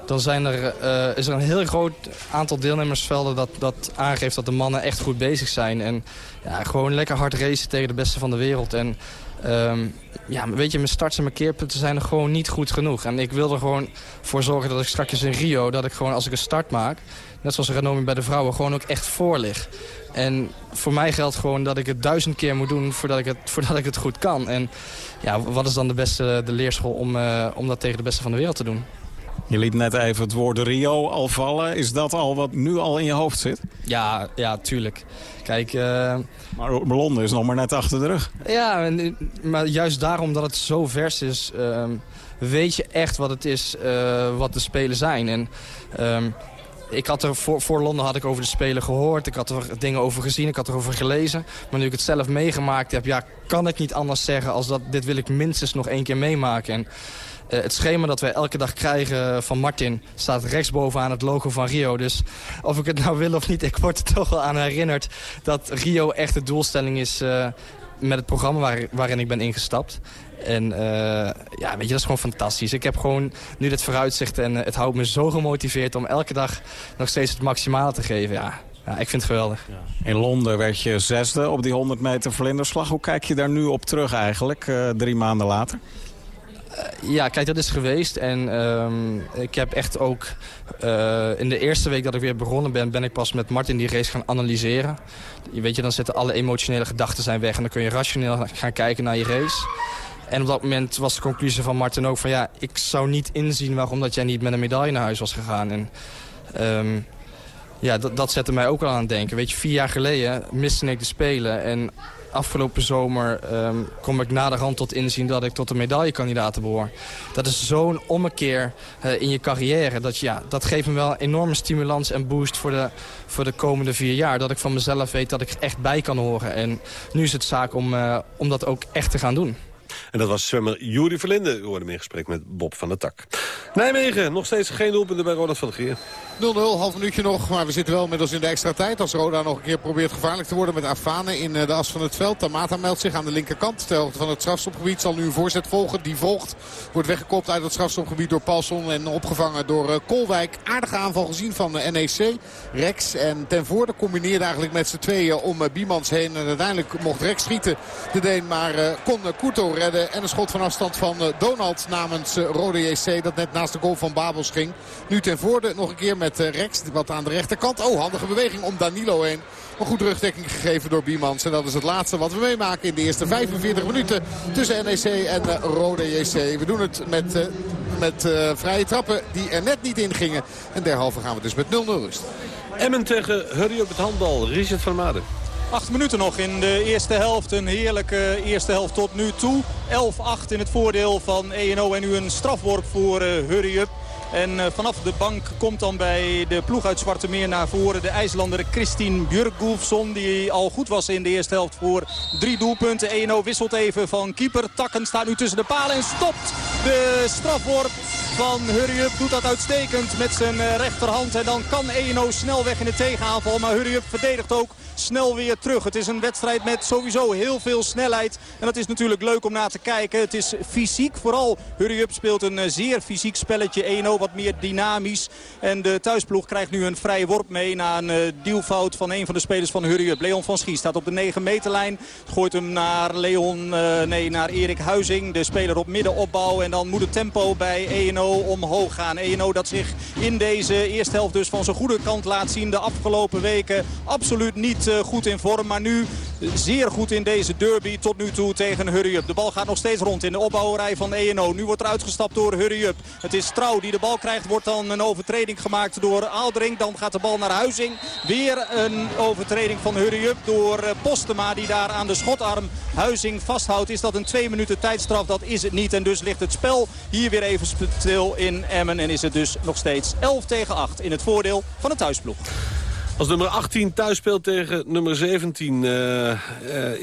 dan zijn er, is er een heel groot aantal deelnemersvelden dat, dat aangeeft dat de mannen echt goed bezig zijn. En ja, gewoon lekker hard racen tegen de beste van de wereld. En ehm, ja, weet je, mijn starts en mijn keerpunten zijn er gewoon niet goed genoeg. En ik wil er gewoon voor zorgen dat ik straks in Rio, dat ik gewoon als ik een start maak... net zoals Renomi bij de vrouwen, gewoon ook echt voor lig. En voor mij geldt gewoon dat ik het duizend keer moet doen voordat ik het, voordat ik het goed kan. En ja, wat is dan de beste de leerschool om, eh, om dat tegen de beste van de wereld te doen? Je liet net even het woord Rio al vallen. Is dat al wat nu al in je hoofd zit? Ja, ja, tuurlijk. Kijk... eh, Maar Londen is nog maar net achter de rug. Ja, en, maar juist daarom dat het zo vers is, ehm, weet je echt wat het is, eh, wat de Spelen zijn. En ehm, ik had er voor, voor Londen had ik over de Spelen gehoord, ik had er dingen over gezien, ik had erover gelezen. Maar nu ik het zelf meegemaakt heb, ja, kan ik niet anders zeggen als dat dit wil ik minstens nog één keer meemaken. En het schema dat wij elke dag krijgen van Martin staat rechtsbovenaan het logo van Rio. Dus of ik het nou wil of niet, ik word er toch wel aan herinnerd dat Rio echt de doelstelling is eh, met het programma waar, waarin ik ben ingestapt. En eh, ja, weet je, dat is gewoon fantastisch. Ik heb gewoon nu dit vooruitzicht en eh, het houdt me zo gemotiveerd om elke dag nog steeds het maximale te geven. Ja, ja ik vind het geweldig. In Londen werd je zesde op die 100 meter vlinderslag. Hoe kijk je daar nu op terug eigenlijk, eh, drie maanden later? Ja, kijk, dat is geweest. En ehm, ik heb echt ook... eh, in de eerste week dat ik weer begonnen ben... ben ik pas met Martin die race gaan analyseren. Je weet je, dan zitten alle emotionele gedachten zijn weg... en dan kun je rationeel gaan kijken naar je race. En op dat moment was de conclusie van Martin ook van... ja, ik zou niet inzien waarom dat jij niet met een medaille naar huis was gegaan. En ehm, ja, dat, dat zette mij ook al aan het denken. Weet je, vier jaar geleden miste ik de Spelen. En afgelopen zomer ehm, kom ik naderhand tot inzien dat ik tot de medaillekandidaten behoor. Dat is zo'n ommekeer eh, in je carrière. Dat, ja, dat geeft me wel een enorme stimulans en boost voor de, voor de komende vier jaar. Dat ik van mezelf weet dat ik echt bij kan horen. En nu is het zaak om, eh, om dat ook echt te gaan doen. En dat was zwemmer Juri Verlinde. U hoorde hem in gesprek met Bob van der Tak. Nijmegen, nog steeds geen doelpunten bij Ronald van der Geer. 0-0, half minuutje nog. Maar we zitten wel inmiddels in de extra tijd. Als Roda nog een keer probeert gevaarlijk te worden met Afane in eh, de as van het veld. Tamata meldt zich aan de linkerkant. Ter hoogte van het strafstopgebied zal nu een voorzet volgen. Die volgt. Wordt weggekopt uit het strafstopgebied door Paulson. En opgevangen door eh, Kolwijk. Aardige aanval gezien van de NEC. Rex en ten voorde combineerde eigenlijk met z'n tweeën om eh, Biemans heen. En uiteindelijk mocht Rex schieten. De Deen maar eh, kon eh, Kurto En een schot van afstand van eh, Donald namens eh, Rode JC. Dat net naast de goal van Babels ging. Nu ten voorde nog een keer met eh, Rex. Wat aan de rechterkant. Oh, handige beweging om Danilo heen. Maar goed rugdekking gegeven door Biemans. En dat is het laatste wat we meemaken in de eerste 45 minuten tussen NEC en Rode JC. We doen het met, met vrije trappen die er net niet in gingen. En derhalve gaan we dus met 0-0 rust. Emmen tegen Hurry op het handbal. Richard van Maden. Acht minuten nog in de eerste helft. Een heerlijke eerste helft tot nu toe. 11-8 in het voordeel van ENO. En nu een strafworp voor eh, Hurry Up. En eh, vanaf de bank komt dan bij de ploeg uit Zwarte Meer naar voren de IJslander Christine Björkgulfsson. Die al goed was in de eerste helft voor drie doelpunten. ENO wisselt even van keeper. Takken staat nu tussen de palen en stopt de strafworp van Hurry Up. Doet dat uitstekend met zijn eh, rechterhand. En dan kan ENO snel weg in de tegenaanval. Maar Hurry Up verdedigt ook snel weer terug. Het is een wedstrijd met sowieso heel veel snelheid. En dat is natuurlijk leuk om naar te kijken. Het is fysiek. Vooral Hurry Up speelt een eh, zeer fysiek spelletje. 1-0 wat meer dynamisch. En de thuisploeg krijgt nu een vrije worp mee na een eh, duwfout van een van de spelers van Hurry Up. Leon van Schie staat op de 9 meterlijn. Gooit hem naar Leon, nee naar Erik Huizing. De speler op middenopbouw. En dan moet het tempo bij ENO omhoog gaan. ENO dat zich in deze eerste helft dus van zijn goede kant laat zien. De afgelopen weken absoluut niet eh, goed in vorm. Maar nu zeer goed in deze derby tot nu toe tegen Hurry Up. De bal gaat nog steeds rond in de opbouwerij van ENO. Nu wordt er uitgestapt door Hurry Up. Het is Trouw die de bal krijgt. Wordt dan een overtreding gemaakt door Aaldering. Dan gaat de bal naar Huizing. Weer een overtreding van Hurry Up door eh, Postema die daar aan de schotarm Huizing vasthoudt. Is dat een twee minuten tijdstraf? Dat is het niet. En dus ligt het spel hier weer even stil in Emmen. En is het dus nog steeds 11 tegen 8 in het voordeel van de thuisploeg. Als nummer 18 thuis speelt tegen nummer 17. eh, eh,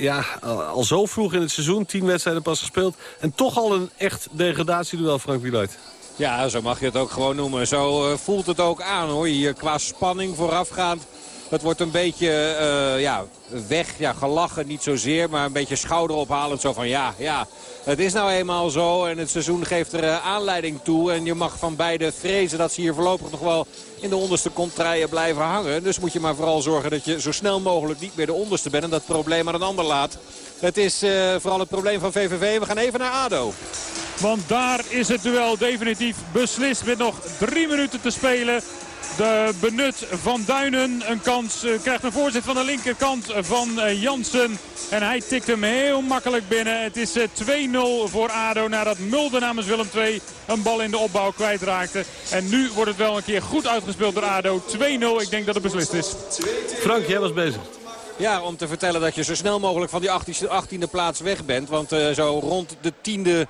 ja, al, al zo vroeg in het seizoen. 10 wedstrijden pas gespeeld. En toch al een echt degradatieduel, Frank Wieluid. Ja, zo mag je het ook gewoon noemen. Zo eh, voelt het ook aan hoor. Hier qua spanning voorafgaand. Het wordt een beetje eh, ja, weg, ja, gelachen niet zozeer, maar een beetje schouderophalend. Zo van ja, ja, het is nou eenmaal zo en het seizoen geeft er eh, aanleiding toe. En je mag van beide vrezen dat ze hier voorlopig nog wel in de onderste contraien blijven hangen. Dus moet je maar vooral zorgen dat je zo snel mogelijk niet meer de onderste bent en dat probleem aan een ander laat. Het is eh, vooral het probleem van VVV. We gaan even naar ADO. Want daar is het duel definitief beslist met nog drie minuten te spelen. De benut van Duinen een kans. eh, krijgt een voorzet van de linkerkant van eh, Jansen. En hij tikt hem heel makkelijk binnen. Het is eh, 2-0 voor ADO nadat Mulder namens Willem II een bal in de opbouw kwijtraakte. En nu wordt het wel een keer goed uitgespeeld door ADO. 2-0. Ik denk dat het beslist is. Frank, jij was bezig. Ja, om te vertellen dat je zo snel mogelijk van die 18e, 18e plaats weg bent. Want eh, zo rond de tiende eh,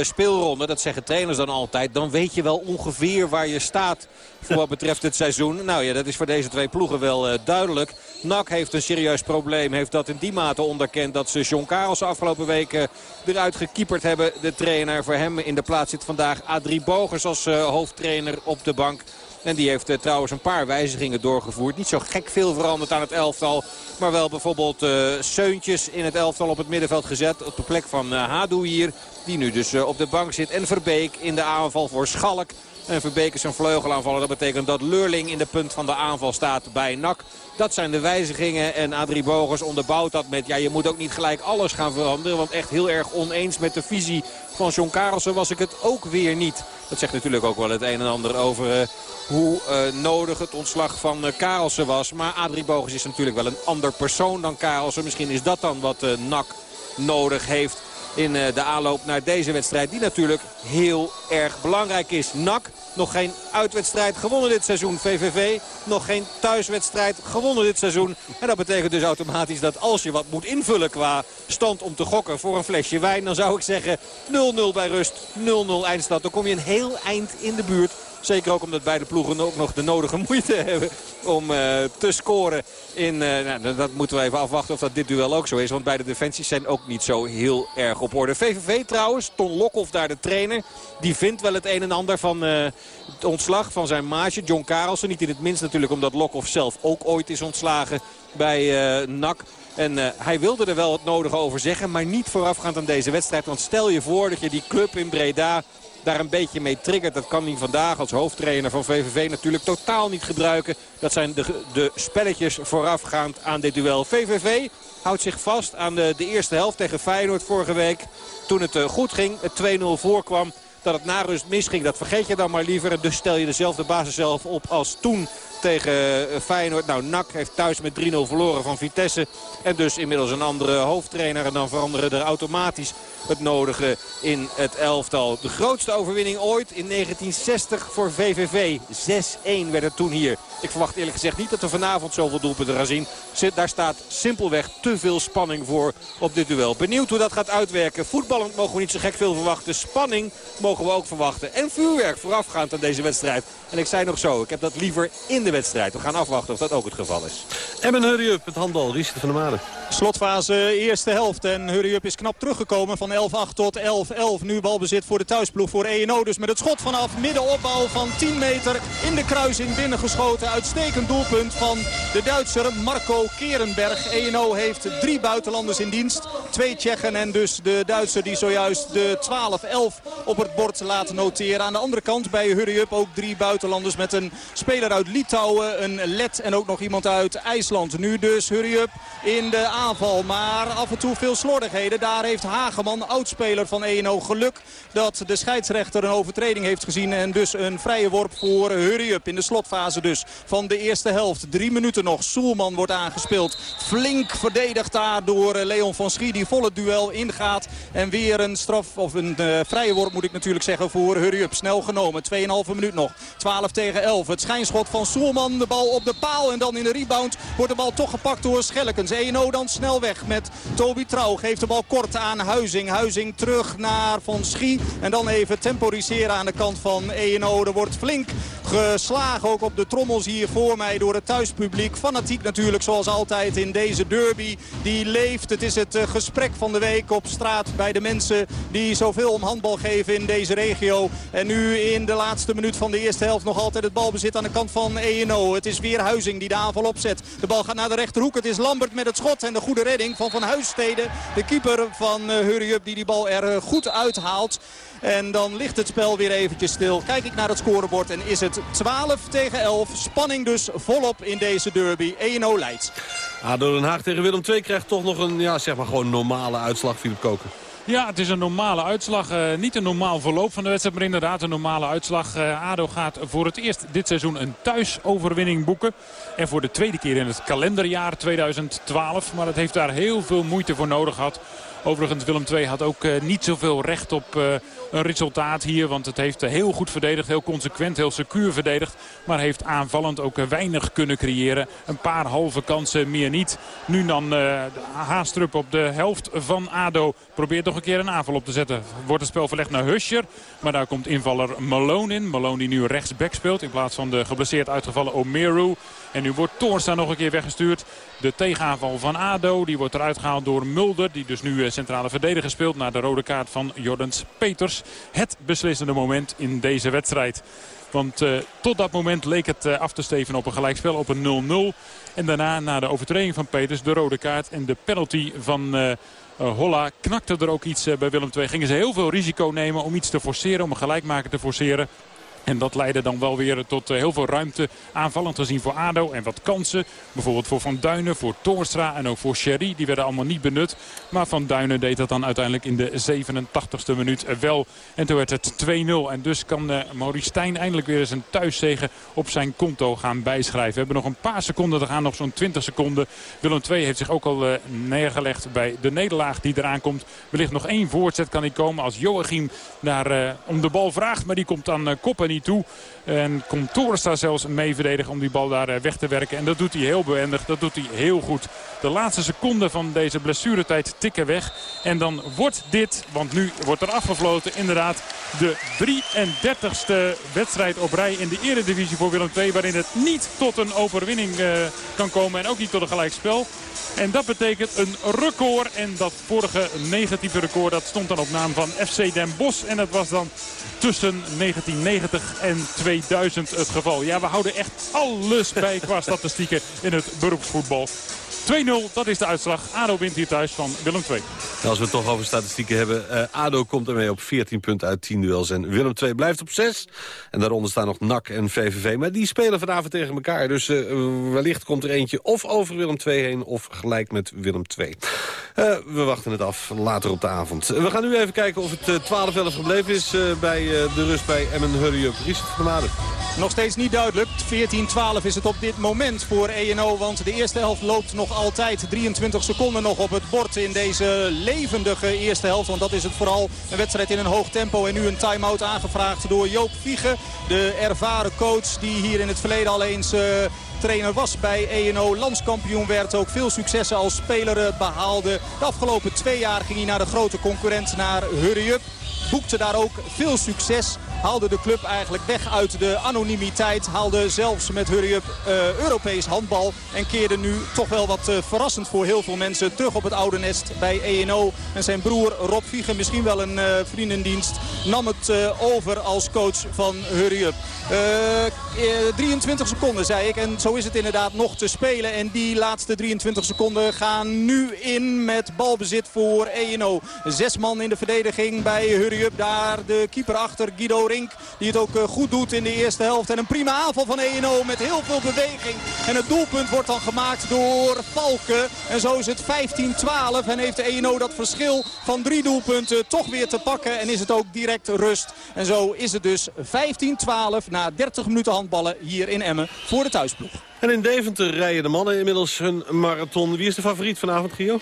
speelronde, dat zeggen trainers dan altijd... dan weet je wel ongeveer waar je staat voor wat betreft het seizoen. Nou ja, dat is voor deze twee ploegen wel eh, duidelijk. NAC heeft een serieus probleem. Heeft dat in die mate onderkend dat ze John Karels afgelopen weken eruit gekieperd hebben. De trainer voor hem in de plaats zit vandaag Adrie Bogers als eh, hoofdtrainer op de bank. En die heeft eh, trouwens een paar wijzigingen doorgevoerd. Niet zo gek veel veranderd aan het elftal. Maar wel bijvoorbeeld eh Seuntjes in het elftal op het middenveld gezet. Op de plek van eh Hadu hier. Die nu dus op de bank zit. En Verbeek in de aanval voor Schalk. En Verbeek is een vleugelaanvaller. Dat betekent dat Leurling in de punt van de aanval staat bij NAC. Dat zijn de wijzigingen. En Adrie Bogers onderbouwt dat met... Ja, je moet ook niet gelijk alles gaan veranderen. Want echt heel erg oneens met de visie van John Karelsen was ik het ook weer niet. Dat zegt natuurlijk ook wel het een en ander over... eh, hoe eh, nodig het ontslag van eh, Karelsen was. Maar Adrie Bogers is natuurlijk wel een ander persoon dan Karelsen. Misschien is dat dan wat NAC nodig heeft in eh, de aanloop naar deze wedstrijd. Die natuurlijk heel erg belangrijk is. NAC nog geen uitwedstrijd gewonnen dit seizoen. VVV nog geen thuiswedstrijd gewonnen dit seizoen. En dat betekent dus automatisch dat als je wat moet invullen qua stand om te gokken voor een flesje wijn... dan zou ik zeggen 0-0 bij rust, 0-0 eindstand. Dan kom je een heel eind in de buurt. Zeker ook omdat beide ploegen ook nog de nodige moeite hebben om eh, te scoren. In, eh, nou, dat moeten we even afwachten of dat dit duel ook zo is. Want beide defensies zijn ook niet zo heel erg op orde. VVV trouwens, Ton Lokhoff daar de trainer. Die vindt wel het een en ander van eh, het ontslag van zijn maatje John Karelsen. Niet in het minst natuurlijk omdat Lokhoff zelf ook ooit is ontslagen bij NAC. En hij wilde er wel het nodige over zeggen, maar niet voorafgaand aan deze wedstrijd. Want stel je voor dat je die club in Breda daar een beetje mee triggert. Dat kan hij vandaag als hoofdtrainer van VVV natuurlijk totaal niet gebruiken. Dat zijn de, de spelletjes voorafgaand aan dit duel. VVV houdt zich vast aan de, de eerste helft tegen Feyenoord vorige week. Toen het eh, goed ging, het 2-0 voorkwam. Dat het na rust misging, dat vergeet je dan maar liever. En dus stel je dezelfde basis zelf op als toen tegen eh, Feyenoord. Nou, NAC heeft thuis met 3-0 verloren van Vitesse. En dus inmiddels een andere hoofdtrainer. En dan veranderen er automatisch het nodige in het elftal. De grootste overwinning ooit in 1960 voor VVV. 6-1 werd het toen hier. Ik verwacht eerlijk gezegd niet dat we vanavond zoveel doelpunten gaan zien. Daar staat simpelweg te veel spanning voor op dit duel. Benieuwd hoe dat gaat uitwerken. Voetballend mogen we niet zo gek veel verwachten. Spanning mogen we ook verwachten. En vuurwerk voorafgaand aan deze wedstrijd. En ik zei nog zo, ik heb dat liever in de wedstrijd. We gaan afwachten of dat ook het geval is. Emmen hurry up, het handbal. Richard van der Maden. Slotfase eerste helft en Hurry Up is knap teruggekomen van 11-8 tot 11-11. Nu balbezit voor de thuisploeg voor ENO. Dus met het schot vanaf middenopbouw van 10 meter in de kruising binnengeschoten. Uitstekend doelpunt van de Duitser Marco Kerenberg. ENO heeft drie buitenlanders in dienst. Twee Tsjechen en dus de Duitser die zojuist de 12-11 op het bord laat noteren. Aan de andere kant bij Hurry Up ook drie buitenlanders met een speler uit Litouwen, een Let en ook nog iemand uit IJsland. Nu dus Hurry Up in de aanval, maar af en toe veel slordigheden. Daar heeft Hageman, oudspeler van ENO, geluk dat de scheidsrechter een overtreding heeft gezien. En dus een vrije worp voor Hurry Up in de slotfase dus van de eerste helft. Drie minuten nog. Soelman wordt aangespeeld. Flink verdedigd daar door Leon van Schie die vol het duel ingaat. En weer een straf, of een eh, vrije worp moet ik natuurlijk zeggen voor Hurry Up. Snel genomen. 2,5 minuut nog. 12 tegen 11. Het schijnschot van Soelman. De bal op de paal en dan in de rebound wordt de bal toch gepakt door Schellekens. 1-0 dan snel weg met Toby Trouw. Geeft de bal kort aan Huizing. Huizing terug naar Van Schie. En dan even temporiseren aan de kant van 1-0. Er wordt flink geslagen ook op de trommels hier voor mij door het thuispubliek. Fanatiek natuurlijk zoals altijd in deze derby. Die leeft. Het is het eh, gesprek van de week op straat bij de mensen die zoveel om handbal geven in deze regio. En nu in de laatste minuut van de eerste helft nog altijd het balbezit aan de kant van ENO. Het is weer Huizing die de aanval opzet. De bal gaat naar de rechterhoek. Het is Lambert met het schot en de goede redding van Van Huisstede. De keeper van eh, Hurry Up die die bal er eh, goed uithaalt. En dan ligt het spel weer eventjes stil. Kijk ik naar het scorebord en is het 12 tegen 11. Spanning dus volop in deze derby. 1-0 leidt. ADO Den Haag tegen Willem II krijgt toch nog een, ja, zeg maar gewoon normale uitslag, Philip Koken. Ja, het is een normale uitslag. Eh, niet een normaal verloop van de wedstrijd, maar inderdaad een normale uitslag. Eh, ADO gaat voor het eerst dit seizoen een thuisoverwinning boeken. En voor de tweede keer in het kalenderjaar 2012. Maar het heeft daar heel veel moeite voor nodig gehad. Overigens, Willem II had ook eh, niet zoveel recht op een resultaat hier. Want het heeft heel goed verdedigd, heel consequent, heel secuur verdedigd. Maar heeft aanvallend ook weinig kunnen creëren. Een paar halve kansen, meer niet. Nu dan eh Haastrup op de helft van ADO. Probeert nog een keer een aanval op te zetten. Wordt het spel verlegd naar Huscher. Maar daar komt invaller Malone in. Malone die nu rechtsback speelt in plaats van de geblesseerd uitgevallen Omeru. En nu wordt Toornstra nog een keer weggestuurd. De tegenaanval van ADO die wordt eruit gehaald door Mulder. Die dus nu eh, centrale verdediger speelt naar de rode kaart van Jordans Peters. Het beslissende moment in deze wedstrijd. Want eh, tot dat moment leek het eh, af te steven op een gelijkspel op een 0-0. En daarna, na de overtreding van Peters, de rode kaart en de penalty van... eh, Holla knakte er ook iets bij Willem II. Gingen ze heel veel risico nemen om iets te forceren, om een gelijkmaker te forceren. En dat leidde dan wel weer tot eh, heel veel ruimte aanvallend gezien voor ADO. En wat kansen. Bijvoorbeeld voor Van Duinen, voor Toornstra en ook voor Sherry. Die werden allemaal niet benut. Maar Van Duinen deed dat dan uiteindelijk in de 87ste minuut wel. En toen werd het 2-0. En dus kan eh, Maurice Stijn eindelijk weer eens een thuiszegen op zijn konto gaan bijschrijven. We hebben nog een paar seconden te gaan, nog zo'n 20 seconden. Willem II heeft zich ook al eh, neergelegd bij de nederlaag die eraan komt. Wellicht nog één voorzet kan hij komen als Joachim daar om de bal vraagt. Maar die komt aan uh, Koppen niet toe. En komt Toornstra zelfs mee verdedigen om die bal daar eh, weg te werken. En dat doet hij heel behendig. Dat doet hij heel goed. De laatste seconden van deze blessuretijd tikken weg. En dan wordt dit, want nu wordt er afgefloten, inderdaad de 33ste wedstrijd op rij in de eredivisie voor Willem II. Waarin het niet tot een overwinning eh, kan komen en ook niet tot een gelijkspel. En dat betekent een record. En dat vorige negatieve record dat stond dan op naam van FC Den Bosch. En dat was dan tussen 1990 en 2000 het geval. Ja, we houden echt alles bij qua statistieken in het beroepsvoetbal. 2-0, dat is de uitslag. ADO wint hier thuis van Willem II. Als we het toch over statistieken hebben. eh, ADO komt ermee op 14 punten uit 10 duels. En Willem II blijft op 6. En daaronder staan nog NAC en VVV. Maar die spelen vanavond tegen elkaar. Dus eh, wellicht komt er eentje of over Willem II heen... of gelijk met Willem II. Eh, we wachten het af later op de avond. We gaan nu even kijken of het eh, 12-11 gebleven is... bij de rust bij Emmen Hurry Up. Richard van Maden. Nog steeds niet duidelijk. 14-12 is het op dit moment voor ENO. Want de eerste helft loopt nog altijd 23 seconden nog op het bord in deze levendige eerste helft. Want dat is het vooral een wedstrijd in een hoog tempo. En nu een time-out aangevraagd door Joop Viege. De ervaren coach die hier in het verleden al eens... eh, trainer was bij ENO. Landskampioen werd ook veel successen als speler eh, behaalde. De afgelopen twee jaar ging hij naar de grote concurrent, naar Hurry Up. Boekte daar ook veel succes. Haalde de club eigenlijk weg uit de anonimiteit. Haalde zelfs met Hurry Up eh, Europees handbal. En keerde nu toch wel wat eh, verrassend voor heel veel mensen terug op het oude nest bij ENO. En zijn broer Rob Viegen, misschien wel een eh, vriendendienst, nam het over als coach van Hurry Up. Eh, 23 seconden zei ik. En zo is het inderdaad nog te spelen. En die laatste 23 seconden gaan nu in met balbezit voor ENO. Zes man in de verdediging bij Hurry Up. Daar de keeper achter Guido Die het ook eh, goed doet in de eerste helft. En een prima aanval van ENO met heel veel beweging. En het doelpunt wordt dan gemaakt door Valken. En zo is het 15-12. En heeft de ENO dat verschil van drie doelpunten toch weer te pakken. En is het ook direct rust. En zo is het dus 15-12 na 30 minuten handballen hier in Emmen voor de thuisploeg. En in Deventer rijden de mannen inmiddels hun marathon. Wie is de favoriet vanavond, Gio?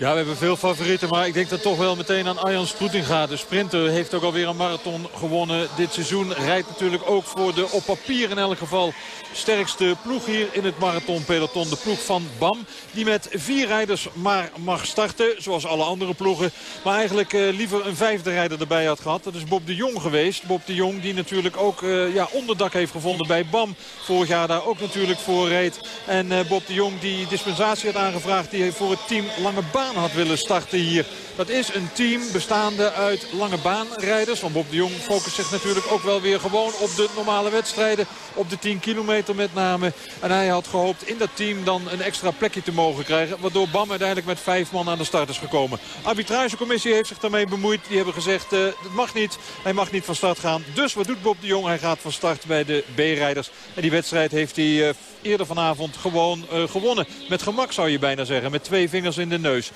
Ja, we hebben veel favorieten, maar ik denk dat toch wel meteen aan Arjan Sproeting gaat. De sprinter heeft ook alweer een marathon gewonnen dit seizoen. Rijdt natuurlijk ook voor de op papier in elk geval sterkste ploeg hier in het marathonpeloton. De ploeg van BAM, die met vier rijders maar mag starten, zoals alle andere ploegen. Maar eigenlijk eh, liever een vijfde rijder erbij had gehad. Dat is Bob de Jong geweest. Bob de Jong die natuurlijk ook eh, ja, onderdak heeft gevonden bij BAM. Vorig jaar daar ook natuurlijk voor reed. En eh, Bob de Jong die dispensatie had aangevraagd, die voor het team Lange Baan had willen starten hier. Dat is een team bestaande uit lange baanrijders. Want Bob de Jong focust zich natuurlijk ook wel weer gewoon op de normale wedstrijden. Op de 10 kilometer met name. En hij had gehoopt in dat team dan een extra plekje te mogen krijgen. Waardoor Bam uiteindelijk met vijf man aan de start is gekomen. Arbitragecommissie heeft zich daarmee bemoeid. Die hebben gezegd, uh, het mag niet. Hij mag niet van start gaan. Dus wat doet Bob de Jong? Hij gaat van start bij de B-rijders. En die wedstrijd heeft hij uh, eerder vanavond gewoon uh, gewonnen. Met gemak zou je bijna zeggen. Met twee vingers in de neus.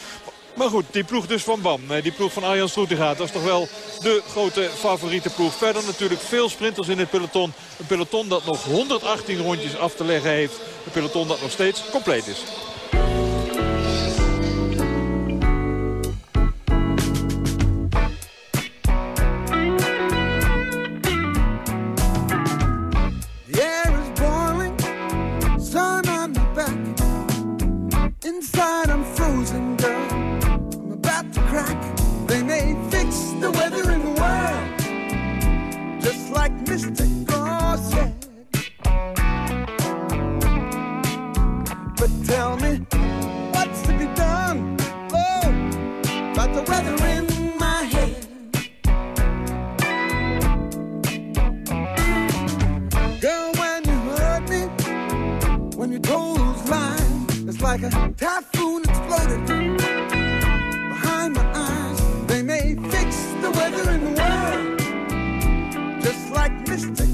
Maar goed, die ploeg dus van BAM, eh, die ploeg van Arjan Stroetegaat... dat is toch wel de grote favoriete ploeg. Verder natuurlijk veel sprinters in het peloton. Een peloton dat nog 118 rondjes af te leggen heeft. Een peloton dat nog steeds compleet is. The air the weather in the world, just like Mr. Gore said. But tell me, what's to be done? Oh, about the weather in my head. Girl, when you hurt me, when you told those lies, it's like a typhoon exploded just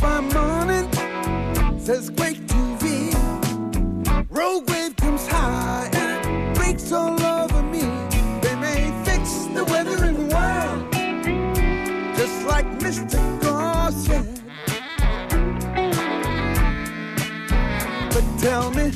by morning, says Quake TV. Rogue wave comes high and it breaks all over me. They may fix the weather in the world, just like Mr. Said. But tell me,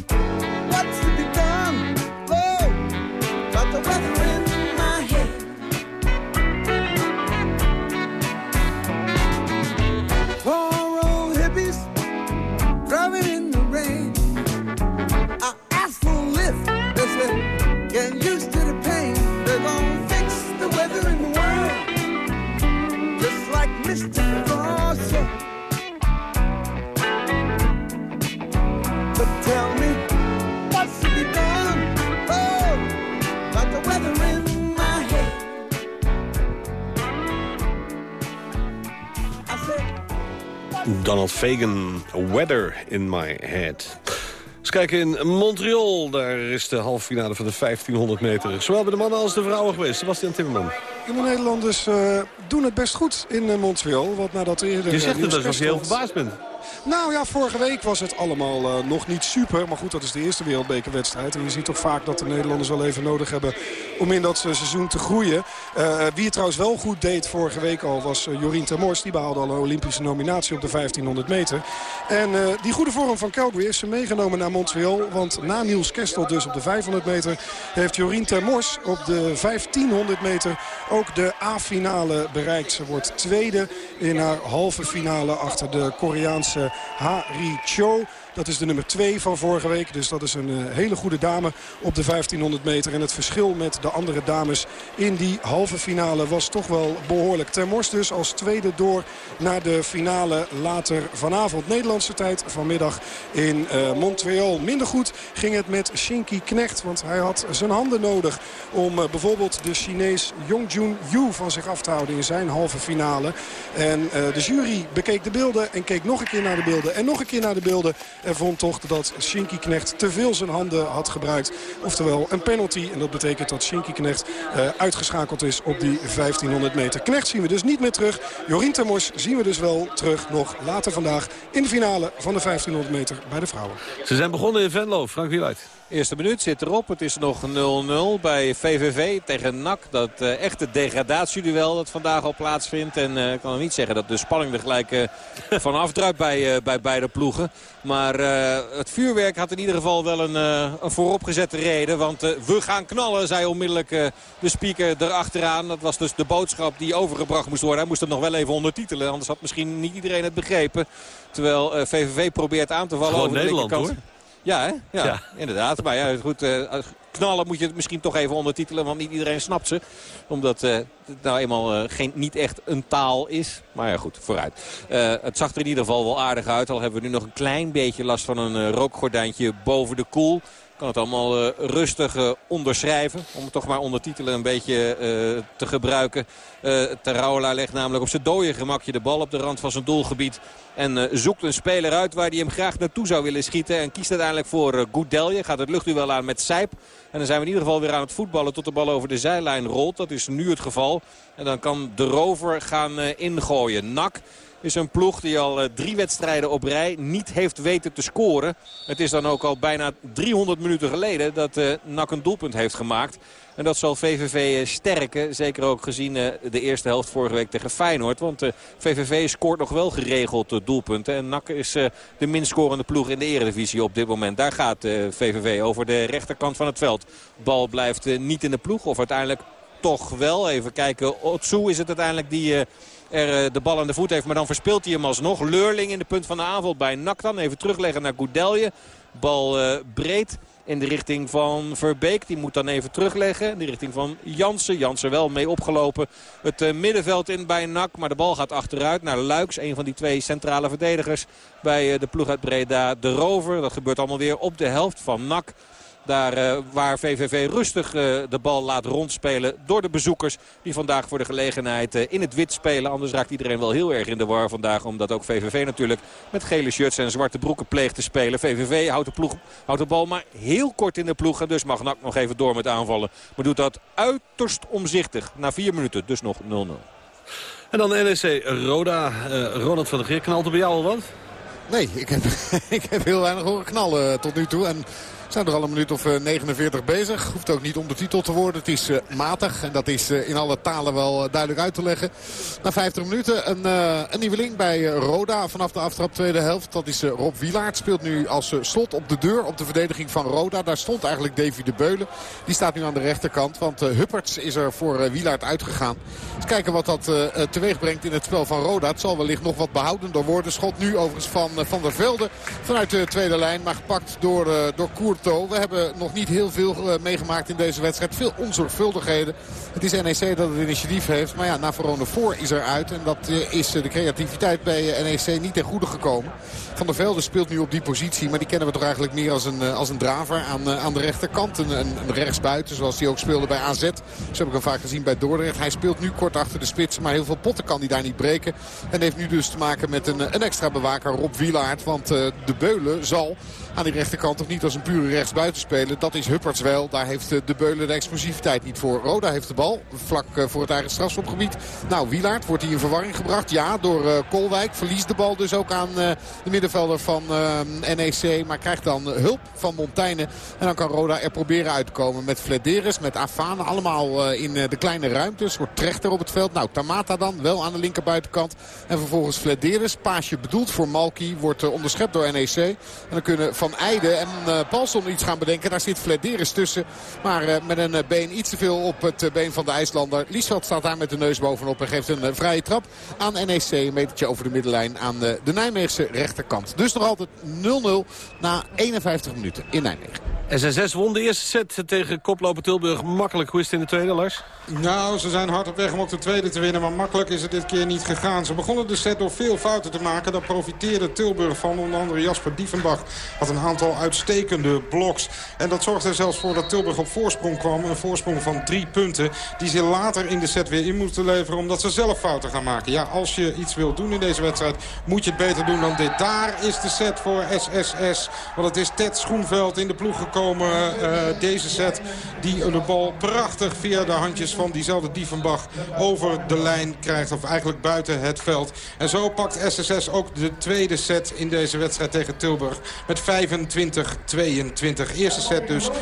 Donald Fagan, Weather in My Head. Eens kijken in Montreal. Daar is de halve finale van de 1500 meter. Zowel bij de mannen als de vrouwen geweest. Sebastian Timmerman. En de Nederlanders eh, doen het best goed in eh, Montreal. Want nadat er eerder... Je eh, zegt het alsof je heel verbaasd bent. Nou ja, vorige week was het allemaal eh, nog niet super. Maar goed, dat is de eerste wereldbekerwedstrijd. En je ziet toch vaak dat de Nederlanders wel even nodig hebben om in dat eh, seizoen te groeien. Eh, wie het trouwens wel goed deed vorige week al was Jorien Termors. Die behaalde al een Olympische nominatie op de 1500 meter. En die goede vorm van Calgary is ze meegenomen naar Montreal. Want na Niels Kestel dus op de 500 meter heeft Jorien Termors op de 1500 meter ook de A-finale bereikt. Ze wordt tweede in haar halve finale achter de Koreaanse Hari Cho. Dat is de nummer 2 van vorige week. Dus dat is een eh, hele goede dame op de 1500 meter. En het verschil met de andere dames in die halve finale was toch wel behoorlijk. Termors dus als tweede door naar de finale later vanavond. Nederlandse tijd vanmiddag in eh, Montreal. Minder goed ging het met Shinky Knecht. Want hij had zijn handen nodig om eh, bijvoorbeeld de Chinees Yongjun Yu van zich af te houden in zijn halve finale. En de jury bekeek de beelden en keek nog een keer naar de beelden en nog een keer naar de beelden. En vond toch dat Shinky Knecht te veel zijn handen had gebruikt. Oftewel een penalty. En dat betekent dat Shinky Knecht eh, uitgeschakeld is op die 1500 meter. Knecht zien we dus niet meer terug. Jorien Termors zien we dus wel terug nog later vandaag in de finale van de 1500 meter bij de vrouwen. Ze zijn begonnen in Venlo. Frank Wieluid. Eerste minuut zit erop. Het is nog 0-0 bij VVV tegen NAC. Dat eh, echte degradatieduel dat vandaag al plaatsvindt. En eh, ik kan nog niet zeggen dat de spanning er gelijk eh, van afdruipt bij, bij beide ploegen. Maar het vuurwerk had in ieder geval wel een, een vooropgezette reden. Want we gaan knallen, zei onmiddellijk de speaker erachteraan. Dat was dus de boodschap die overgebracht moest worden. Hij moest het nog wel even ondertitelen. Anders had misschien niet iedereen het begrepen. Terwijl VVV probeert aan te vallen Gewoon over de Nederland, linkerkant. hoor. Ja, hè? Ja, Ja. inderdaad. Maar ja, goed, eh, knallen moet je het misschien toch even ondertitelen. Want niet iedereen snapt ze. Omdat eh, het nou eenmaal eh, geen, niet echt een taal is. Maar ja, goed, vooruit. Het zag er in ieder geval wel aardig uit. Al hebben we nu nog een klein beetje last van een rookgordijntje boven de koel. Kan het allemaal eh, rustig eh, onderschrijven. Om het toch maar ondertitelen een beetje eh, te gebruiken. Uh, legt namelijk op zijn dode gemakje de bal op de rand van zijn doelgebied. En zoekt een speler uit waar hij hem graag naartoe zou willen schieten. En kiest uiteindelijk voor Goudelje. Gaat het luchtduel aan met Sijp. En dan zijn we in ieder geval weer aan het voetballen tot de bal over de zijlijn rolt. Dat is nu het geval. En dan kan de rover gaan ingooien. Nak is een ploeg die al uh, drie wedstrijden op rij niet heeft weten te scoren. Het is dan ook al bijna 300 minuten geleden dat uh, NAC een doelpunt heeft gemaakt. En dat zal VVV sterken. Zeker ook gezien de eerste helft vorige week tegen Feyenoord. Want VVV scoort nog wel geregeld doelpunten. En NAC is de minst scorende ploeg in de eredivisie op dit moment. Daar gaat VVV over de rechterkant van het veld. Bal blijft niet in de ploeg. Of uiteindelijk toch wel. Even kijken. Otsu is het uiteindelijk die er de bal aan de voet heeft. Maar dan verspeelt hij hem alsnog. Leurling in de punt van de aanval bij NAC dan. Even terugleggen naar Goudelje. Bal breed in de richting van Verbeek. Die moet dan even terugleggen. In de richting van Jansen. Jansen wel mee opgelopen. Het uh, middenveld in bij NAC. Maar de bal gaat achteruit naar Luiks. Een van die twee centrale verdedigers bij de ploeg uit Breda. De Rover. Dat gebeurt allemaal weer op de helft van NAC. Daar uh, waar VVV rustig uh, de bal laat rondspelen door de bezoekers. Die vandaag voor de gelegenheid uh, in het wit spelen. Anders raakt iedereen wel heel erg in de war vandaag. Omdat ook VVV natuurlijk met gele shirts en zwarte broeken pleegt te spelen. VVV houdt de, ploeg, houdt de bal maar heel kort in de ploeg. En dus mag NAC nog even door met aanvallen. Maar doet dat uiterst omzichtig. Na vier minuten dus nog 0-0. En dan NEC Roda. Ronald van der Geer, knalt er bij jou al wat? Nee, ik heb, ik heb heel weinig horen knallen tot nu toe. En zijn er al een minuut of 49 bezig. Hoeft ook niet ondertiteld te worden. Het is uh, matig. En dat is uh, in alle talen wel duidelijk uit te leggen. Na 50 minuten een, een nieuweling bij Roda vanaf de aftrap tweede helft. Dat is Rob Wielaert. Speelt nu als slot op de deur op de verdediging van Roda. Daar stond eigenlijk Davy de Beulen. Die staat nu aan de rechterkant. Want Hupperts is er voor Wielaert uitgegaan. Dus kijken wat dat teweeg brengt in het spel van Roda. Het zal wellicht nog wat behoudender worden. Schot nu overigens van Van der Velde vanuit de tweede lijn. Maar gepakt door, door Koert we hebben nog niet heel veel uh, meegemaakt in deze wedstrijd. Veel onzorgvuldigheden. Het is NEC dat het initiatief heeft. Maar ja, Navarone voor is eruit. En dat uh, is uh, de creativiteit bij NEC niet ten goede gekomen. Van der Velde speelt nu op die positie. Maar die kennen we toch eigenlijk meer als een, als een draver aan, aan de rechterkant. Een, een, een rechtsbuiten zoals hij ook speelde bij AZ. Zo heb ik hem vaak gezien bij Dordrecht. Hij speelt nu kort achter de spits. Maar heel veel potten kan hij daar niet breken. En heeft nu dus te maken met een, een extra bewaker Rob Wielaert. Want de Beulen zal aan die rechterkant toch niet als een pure rechtsbuiten spelen. Dat is Hupperts wel. Daar heeft de Beulen de explosiviteit niet voor. Roda heeft de bal vlak voor het eigen strafschopgebied. Nou, Wielaert wordt hij in verwarring gebracht. Ja, door uh, Kolwijk. Verliest de bal dus ook aan de middenvelder van NEC. Maar krijgt dan hulp van Montaigne. En dan kan Roda er proberen uit te komen met Flederis, met Afane. Allemaal in de kleine ruimtes. Wordt Trechter op het veld. Nou, Tamata dan wel aan de linkerbuitenkant. En vervolgens Flederis. Paasje bedoeld voor Malki. Wordt onderschept door NEC. En dan kunnen Van Eijden en Paulson kon iets gaan bedenken. Daar zit Flederis tussen. Maar eh, met een eh, been iets te veel op het eh, been van de IJslander. Liesveld staat daar met de neus bovenop en geeft een vrije trap aan NEC. Een metertje over de middenlijn aan de Nijmeegse rechterkant. Dus nog altijd 0-0 na 51 minuten in Nijmegen. SSS won de eerste set tegen koploper Tilburg. Makkelijk. Hoe is het in de tweede, Lars? Nou, ze zijn hard op weg om ook de tweede te winnen. Maar makkelijk is het dit keer niet gegaan. Ze begonnen de set door veel fouten te maken. Daar profiteerde Tilburg van. Onder andere Jasper Diefenbach had een aantal uitstekende bloks. En dat zorgde er zelfs voor dat Tilburg op voorsprong kwam. Een voorsprong van drie punten. Die ze later in de set weer in moeten leveren. Omdat ze zelf fouten gaan maken. Ja, als je iets wilt doen in deze wedstrijd moet je het beter doen dan dit. Daar is de set voor SSS. Want het is Ted Schoenveld in de ploeg gekomen. eh, deze set die de bal prachtig via de handjes van diezelfde Diefenbach over de lijn krijgt. Of eigenlijk buiten het veld. En zo pakt SSS ook de tweede set in deze wedstrijd tegen Tilburg. Met 25-22. Eerste set dus 25-18.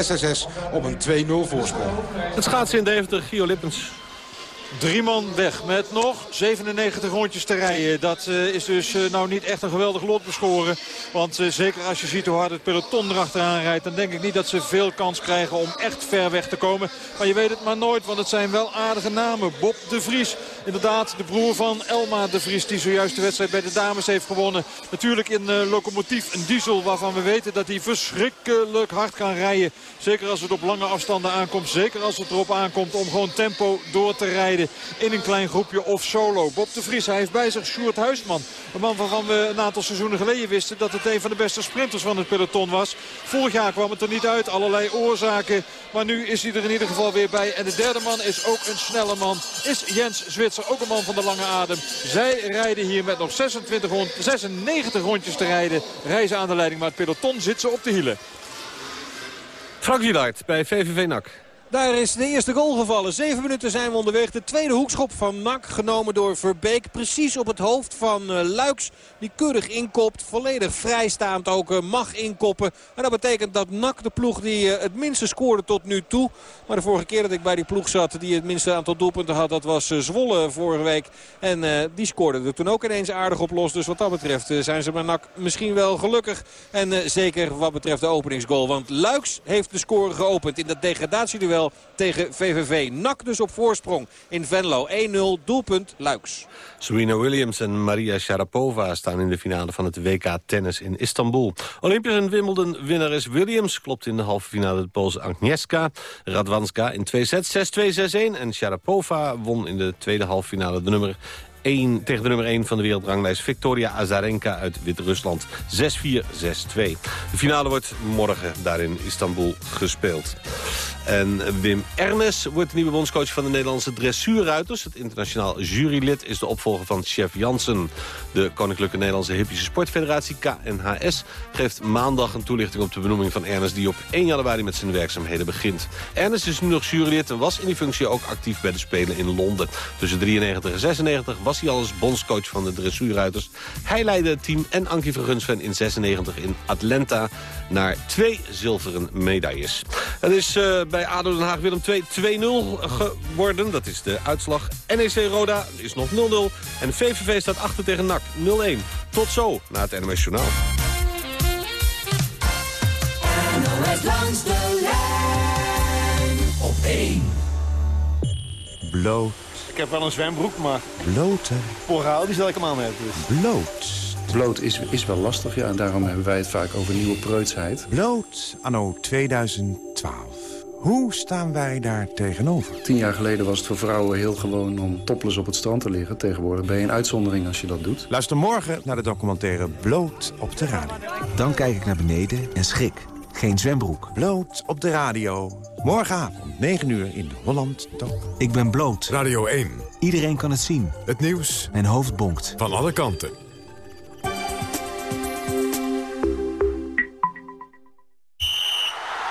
SSS op een 2-0 voorsprong. Het schaatsen in Deventer, Gio Lippens. Drie man weg met nog 97 rondjes te rijden. Dat eh, is dus eh, nou niet echt een geweldig lot beschoren. Want eh, zeker als je ziet hoe hard het peloton erachteraan rijdt... dan denk ik niet dat ze veel kans krijgen om echt ver weg te komen. Maar je weet het maar nooit, want het zijn wel aardige namen. Bob de Vries, inderdaad de broer van Elma de Vries... die zojuist de wedstrijd bij de dames heeft gewonnen. Natuurlijk in uh, locomotief een diesel waarvan we weten dat hij verschrikkelijk hard kan rijden. Zeker als het op lange afstanden aankomt. Zeker als het erop aankomt om gewoon tempo door te rijden in een klein groepje of solo. Bob de Vries, hij heeft bij zich Sjoerd Huisman. Een man waarvan we een aantal seizoenen geleden wisten dat het een van de beste sprinters van het peloton was. Vorig jaar kwam het er niet uit, allerlei oorzaken. Maar nu is hij er in ieder geval weer bij. En de derde man is ook een snelle man. Is Jens Zwitser, ook een man van de lange adem. Zij rijden hier met nog 26 rond, 96 rondjes te rijden. Reizen aan de leiding, maar het peloton zit ze op de hielen. Frank Wielaert bij VVV NAC. Daar is de eerste goal gevallen. Zeven minuten zijn we onderweg. De tweede hoekschop van NAC genomen door Verbeek. Precies op het hoofd van uh, Luiks. Die keurig inkopt. Volledig vrijstaand ook uh, mag inkoppen. En dat betekent dat NAC de ploeg die uh, het minste scoorde tot nu toe. Maar de vorige keer dat ik bij die ploeg zat die het minste aantal doelpunten had. Dat was Zwolle vorige week. En die scoorde er toen ook ineens aardig op los. Dus wat dat betreft zijn ze bij NAC misschien wel gelukkig. En zeker wat betreft de openingsgoal. Want Luiks heeft de score geopend in dat degradatieduel tegen VVV. NAC dus op voorsprong in Venlo. 1-0 doelpunt Luiks. Serena Williams en Maria Sharapova staan in de finale van het WK Tennis in Istanbul. Olympisch en Wimbledon winnares Williams klopt in de halve finale de Poolse Agnieszka Radwanska in twee sets 6-2, 6-1. En Sharapova won in de tweede halve finale de nummer 1, tegen de nummer 1 van de wereldranglijst Victoria Azarenka uit Wit-Rusland. 6-4, 6-2. De finale wordt morgen daar in Istanbul gespeeld. En Wim Ernest wordt de nieuwe bondscoach van de Nederlandse dressuurruiters. Het internationaal jurylid is de opvolger van chef Jansen. De Koninklijke Nederlandse Hippische Sportfederatie, KNHS... geeft maandag een toelichting op de benoeming van Ernest... die op 1 januari met zijn werkzaamheden begint. Ernest is nu nog jurylid en was in die functie ook actief bij de Spelen in Londen. Tussen 93 en 96 was hij al als bondscoach van de dressuurruiters. Hij leidde het team en Ankie Vergunsven in 96 in Atlanta... naar twee zilveren medailles. Het is uh, bij ADO Den Haag Willem 2 2-0 geworden. Dat is de uitslag. NEC Roda is nog 0-0. En VVV staat achter tegen NAC 0-1. Tot zo na het NMS Journaal. NOS langs de lijn op 1. Bloot. Ik heb wel een zwembroek, maar... Blote. Poraal, die zal ik hem aan hebben. Dus. Bloot. Bloot is, is wel lastig, ja. En daarom hebben wij het vaak over nieuwe preutsheid. Bloot, anno 2012. Hoe staan wij daar tegenover? Tien jaar geleden was het voor vrouwen heel gewoon om topless op het strand te liggen. Tegenwoordig ben je een uitzondering als je dat doet. Luister morgen naar de documentaire Bloot op de radio. Dan kijk ik naar beneden en schrik. Geen zwembroek. Bloot op de radio. Morgenavond, 9 uur in Holland Doc. Ik ben bloot. Radio 1. Iedereen kan het zien. Het nieuws. Mijn hoofd bonkt. Van alle kanten.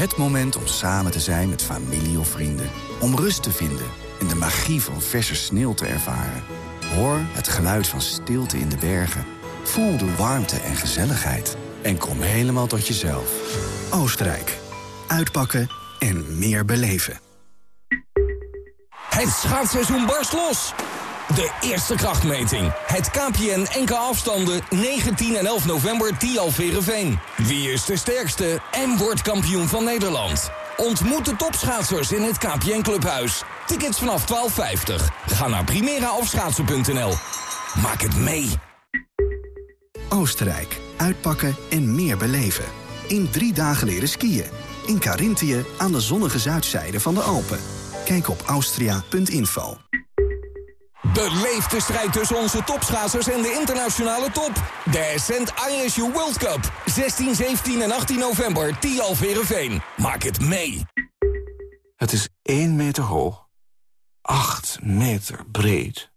Het moment om samen te zijn met familie of vrienden. Om rust te vinden en de magie van verse sneeuw te ervaren. Hoor het geluid van stilte in de bergen. Voel de warmte en gezelligheid. En kom helemaal tot jezelf. Oostenrijk. Uitpakken en meer beleven. Het schaatsseizoen barst los. De eerste krachtmeting. Het KPN NK afstanden 19 en 11 november Tialverenveen. Wie is de sterkste en wordt kampioen van Nederland? Ontmoet de topschaatsers in het KPN Clubhuis. Tickets vanaf 12,50. Ga naar primeraofschaatsen.nl. Maak het mee. Oostenrijk. Uitpakken en meer beleven. In drie dagen leren skiën. In Carinthië aan de zonnige zuidzijde van de Alpen. Kijk op austria.info. Beleef de strijd tussen onze topschaatsers en de internationale top. De Ascent ISU World Cup. 16, 17 en 18 november. Tialverenveen. Maak het mee. Het is 1 meter hoog, 8 meter breed...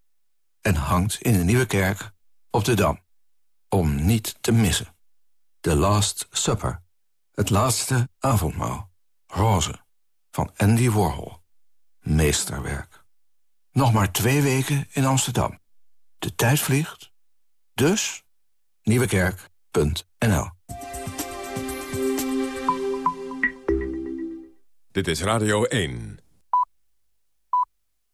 en hangt in de Nieuwe Kerk op de Dam. Om niet te missen. The Last Supper. Het laatste avondmaal. Roze. Van Andy Warhol. Meesterwerk. Nog maar twee weken in Amsterdam. De tijd vliegt. Dus nieuwekerk.nl Dit is Radio 1.